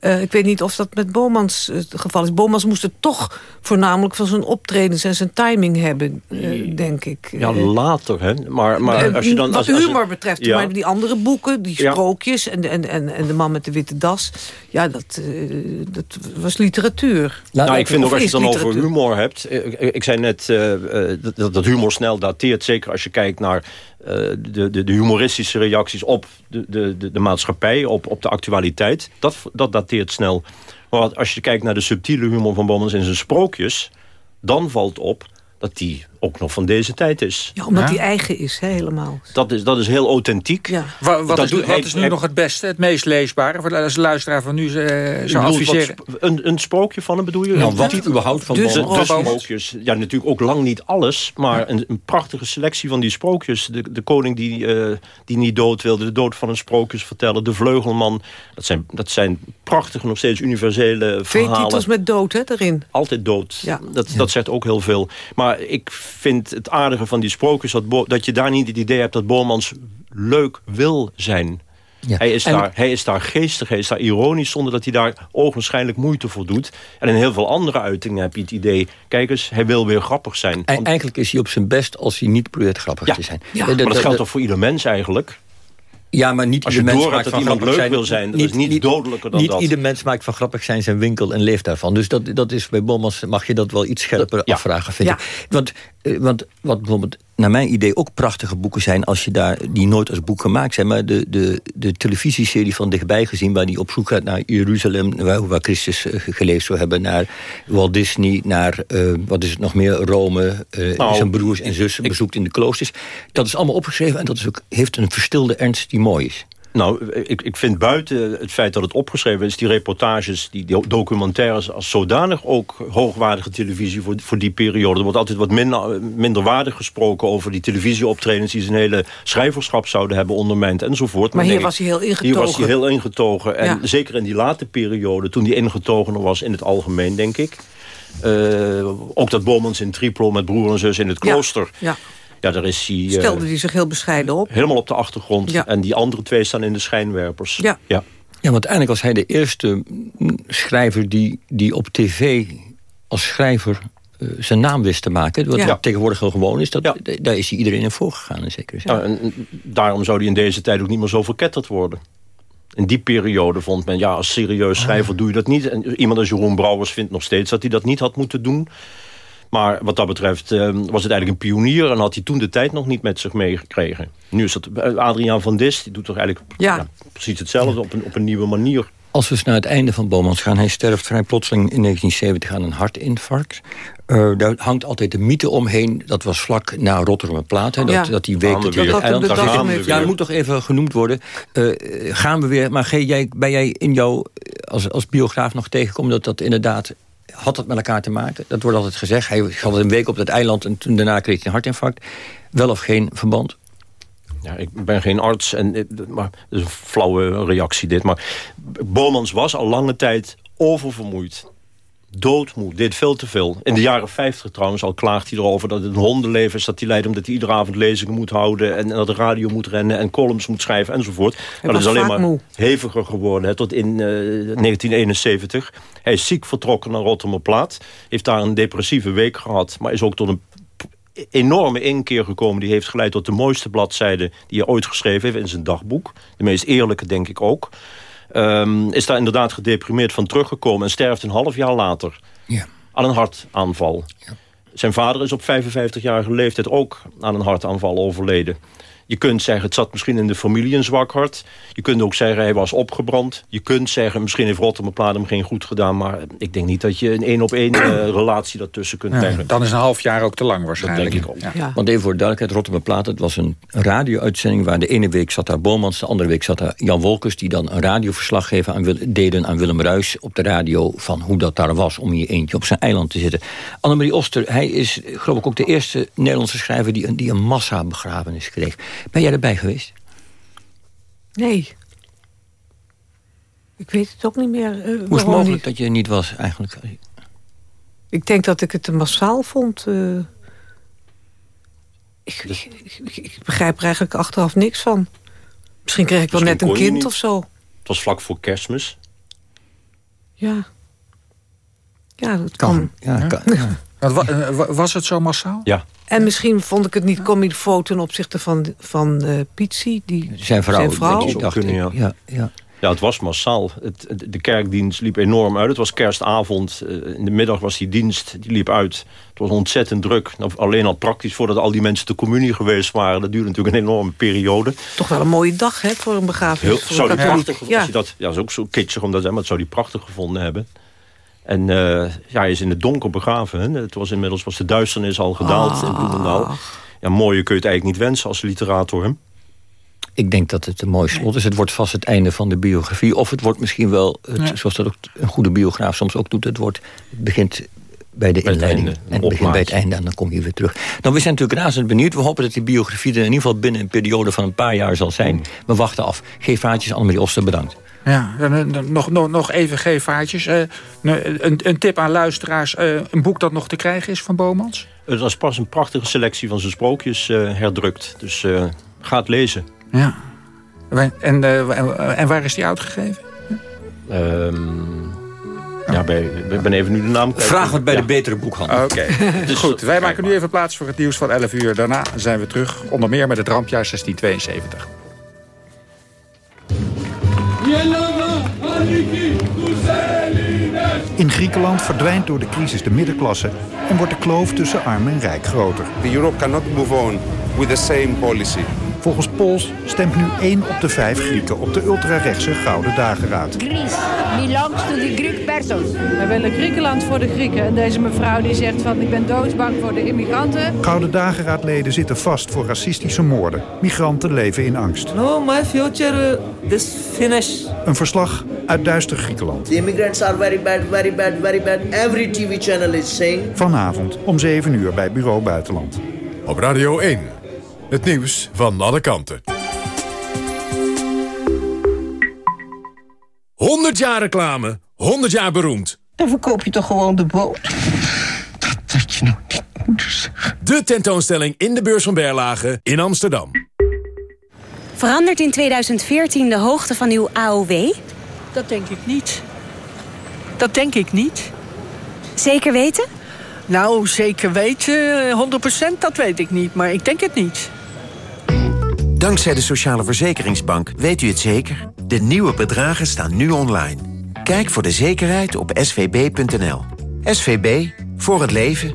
Uh, ik weet niet of dat met Bomans het geval is. Bomans moest het toch voornamelijk van zijn optredens en zijn timing hebben, uh, denk ik. Ja, later, hè. Maar, maar als je dan... Wat als, als, humor betreft, ja. maar die andere boeken, die sprookjes... En, en, en, en de man met de witte das, ja, dat, uh, dat was literatuur. Nou, nou ik vind ook als je het dan over humor hebt... Ik, zei net dat, dat humor snel dateert, zeker als je kijkt naar... de, de, de, humoristische reacties op de, de, de, maatschappij, op, op de actualiteit. Dat, dat dateert snel. Maar als je kijkt naar de subtiele humor van Bommels in zijn sprookjes... dan valt op dat die ook nog van deze tijd is. Ja, omdat die eigen is, helemaal. Dat is, dat is heel authentiek. Ja. Wat, wat, is, wat is, nu nog het beste, het meest leesbare... voor de luisteraar van nu uh, zou adviseren? een, een sprookje van hem bedoel je? Nou, wat überhaupt van dus, de, sprookjes. Ja, natuurlijk ook lang niet alles... maar een, een, prachtige selectie van die sprookjes. De, de koning die, uh, die niet dood wilde, de dood van een sprookjes vertellen... de vleugelman, dat zijn, dat zijn prachtige, nog steeds universele verhalen. Twee titels met dood, hè, erin. Altijd dood. Ja. Dat, dat zegt ook heel veel. Maar ik vind het aardige van die sprookjes... dat, dat je daar niet het idee hebt dat Bormans leuk wil zijn. Ja. Hij, is daar, hij is daar geestig, hij is daar ironisch... zonder dat hij daar ogenschijnlijk moeite voor doet. En in heel veel andere uitingen heb je het idee... kijk eens, hij wil weer grappig zijn. En eigenlijk is hij op zijn best als hij niet probeert grappig ja. te zijn. Ja. Maar dat geldt toch voor ieder mens eigenlijk? Ja, maar niet ieder mens maakt dat van iemand leuk zijn, wil zijn, dat niet, is niet, niet dodelijker dan niet dat. Niet ieder mens maakt van grappig zijn zijn winkel en leeft daarvan. Dus dat, dat is bij Bommels mag je dat wel iets scherper ja. afvragen, vind ja. ik. Want, want wat bijvoorbeeld naar mijn idee ook prachtige boeken zijn... als je daar, die nooit als boek gemaakt zijn... maar de, de, de televisieserie van dichtbij gezien... waar die op zoek gaat naar Jeruzalem... waar, waar Christus uh, geleefd zou hebben... naar Walt Disney, naar, uh, wat is het nog meer, Rome... Uh, nou, zijn broers en zussen, bezoekt in de kloosters. Dat is allemaal opgeschreven en dat is ook, heeft een verstilde ernst die mooi is. Nou, ik, ik vind buiten het feit dat het opgeschreven is... die reportages, die, documentaires... als zodanig ook hoogwaardige televisie voor, voor die periode. Er wordt altijd wat minder, minder waardig gesproken... over die televisieoptredens die zijn hele schrijverschap zouden hebben ondermijnd enzovoort. Maar, hier was hij heel ingetogen. Hier was hij heel ingetogen. En zeker in die late periode, toen hij ingetogener was in het algemeen, denk ik... Uh, ook dat Bomans in Triplo met broer en zus in het klooster... Ja. Ja, daar is hij... Stelde hij zich heel bescheiden op. Helemaal op de achtergrond. En die andere twee staan in de schijnwerpers. Ja. ja. Ja, want eigenlijk was hij de eerste schrijver die, die op tv als schrijver uh, zijn naam wist te maken. Wat ja. tegenwoordig heel gewoon is, dat, ja. daar is hij iedereen in voorgegaan in zekere zin. Ja, en daarom zou hij in deze tijd ook niet meer zo verketterd worden. In die periode vond men, ja, als serieus schrijver doe je dat niet. En iemand als Jeroen Brouwers vindt nog steeds dat hij dat niet had moeten doen. Maar wat dat betreft uh, was het eigenlijk een pionier... en had hij toen de tijd nog niet met zich meegekregen. Nu is het eh, Adriaan van Dis, die doet toch eigenlijk ja. precies hetzelfde op een, op een nieuwe manier. Als we eens naar het einde van Bomans gaan... hij sterft vrij plotseling in 1970 aan een hartinfarct. Uh, daar hangt altijd de mythe omheen. Dat was vlak na Rotterdam Plaat. Hè, dat, ja. dat die week dat hij het eiland... Ja, dat moet toch even genoemd worden. Uh, gaan we weer... Maar jij, ben jij in jouw... Als, als biograaf nog tegengekomen dat dat inderdaad had dat met elkaar te maken? Dat wordt altijd gezegd. Hij had een week op dat eiland en toen daarna kreeg hij een hartinfarct. Wel of geen verband? Ja, ik ben geen arts, en, maar, dat is een flauwe reactie dit. Maar Bomans was al lange tijd oververmoeid doodmoe, deed veel te veel. In de jaren 50 trouwens al klaagt hij erover dat het een hondenleven is... dat hij leidt omdat hij iedere avond lezingen moet houden... en naar de radio moet rennen en columns moet schrijven enzovoort. Maar dat is alleen maar moe. heviger geworden hè, tot in uh, 1971. Hij is ziek vertrokken naar Rotterdam-Plaat. Heeft daar een depressieve week gehad... maar is ook tot een enorme inkeer gekomen. Die heeft geleid tot de mooiste bladzijde die hij ooit geschreven heeft in zijn dagboek. De meest eerlijke, denk ik ook. Um, is daar inderdaad gedeprimeerd van teruggekomen... en sterft een half jaar later ja. aan een hartaanval. Ja. Zijn vader is op 55-jarige leeftijd ook aan een hartaanval overleden. Je kunt zeggen, het zat misschien in de familie een zwak hart. Je kunt ook zeggen, hij was opgebrand. Je kunt zeggen, misschien heeft Rotterdam hem geen goed gedaan. Maar ik denk niet dat je een één op één uh, relatie daartussen kunt leggen. dan is een half jaar ook te lang waarschijnlijk. Dat denk ik ook. Ja. Want even voor duidelijkheid, Rotterdam Plaat, het was een radio-uitzending... waar de ene week zat daar Bomans, de andere week zat daar Jan Wolkers... die dan een radioverslag geven aan, deden aan Willem Ruis op de radio... van hoe dat daar was om hier eentje op zijn eiland te zitten. Annemarie Oster, hij is geloof ik ook de eerste Nederlandse schrijver... die, die een massa-begrafenis kreeg. Ben jij erbij geweest? Nee. Ik weet het ook niet meer. Uh, Hoe is het mogelijk dat je niet was eigenlijk? Ik denk dat ik het te massaal vond. Uh, ik, ik, ik, begrijp er eigenlijk achteraf niks van. Misschien kreeg ik wel net een kind of zo. Het was vlak voor kerstmis. Ja. Ja, dat kan. Ja, kan. Ja. Was het zo massaal? Ja. En misschien vond ik het niet foto ten opzichte van, van uh, Pizzi. Die, zijn vrouw. Zijn vrouw. Dacht kunnen, ja. Ja, ja. ja, het was massaal. Het, de kerkdienst liep enorm uit. Het was kerstavond. Eh, in de middag was die dienst. Die liep uit. Het was ontzettend druk. Nou, alleen al praktisch voordat al die mensen de communie geweest waren. Dat duurde natuurlijk een enorme periode. Toch wel een mooie dag hè, voor een begrafenis. Heel, zou die prachtig, ja. dat, ja, dat is ook zo kitschig om dat te zeggen. Maar het zou die prachtig gevonden hebben. En uh, ja, hij is in het donker begraven. Hè. Het was inmiddels was de duisternis al gedaald ah. in Bloemendaal. Ja, mooier kun je het eigenlijk niet wensen als literator. Hè? Ik denk dat het een mooi slot is. Het wordt vast het einde van de biografie. Of het wordt misschien wel, het, zoals dat ook een goede biograaf soms ook doet... het, wordt, het begint bij de inleiding en het begint bij het einde en dan kom je weer terug. Nou, we zijn natuurlijk razend benieuwd. We hopen dat die biografie er in ieder geval binnen een periode van een paar jaar zal zijn. Mm. We wachten af. Geef vaartjes, Annemarie Oster, bedankt. Ja, nog, nog, nog even gevaartjes. Uh, een, een, tip aan luisteraars. Uh, een boek dat nog te krijgen is van Bomans? Er is pas een prachtige selectie van zijn sprookjes uh, herdrukt. Dus ga het lezen. Ja. En, en waar is die uitgegeven? Um, ja, bij, ik ben even nu de naam kwijt. Vraag het bij de betere boekhandel. Oké, dus goed. Wij maken nu even plaats voor het nieuws van 11 uur. Daarna zijn we terug, onder meer met het rampjaar 1672. In Griekenland verdwijnt door de crisis de middenklasse en wordt de kloof tussen arm en rijk groter. Europe cannot move on with the same policy. Volgens Pols stemt nu 1 op de 5 Grieken op de ultrarechtse Gouden Dageraad. Greece belongs to the Greek persons. We willen Griekenland voor de Grieken. En deze mevrouw die zegt van ik ben doodsbang voor de immigranten. Gouden Dageraadleden zitten vast voor racistische moorden. Migranten leven in angst. No, my future this finish. Een verslag uit duister Griekenland. The immigrants are very bad, very bad, very bad. Every TV channel is saying. Vanavond om 7 uur bij Bureau Buitenland. Op Radio 1. Het nieuws van alle kanten. 100 jaar reclame, 100 jaar beroemd. Dan verkoop je toch gewoon de boot? Dat had je nog niet moeten zeggen. De tentoonstelling in de beurs van Berlage in Amsterdam. Verandert in 2014 de hoogte van uw AOW? Dat denk ik niet. Dat denk ik niet. Zeker weten? Nou, zeker weten, 100% dat weet ik niet, maar ik denk het niet. Dankzij de Sociale Verzekeringsbank weet u het zeker. De nieuwe bedragen staan nu online. Kijk voor de zekerheid op svb.nl. SVB, voor het leven.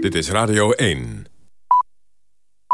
Dit is Radio 1.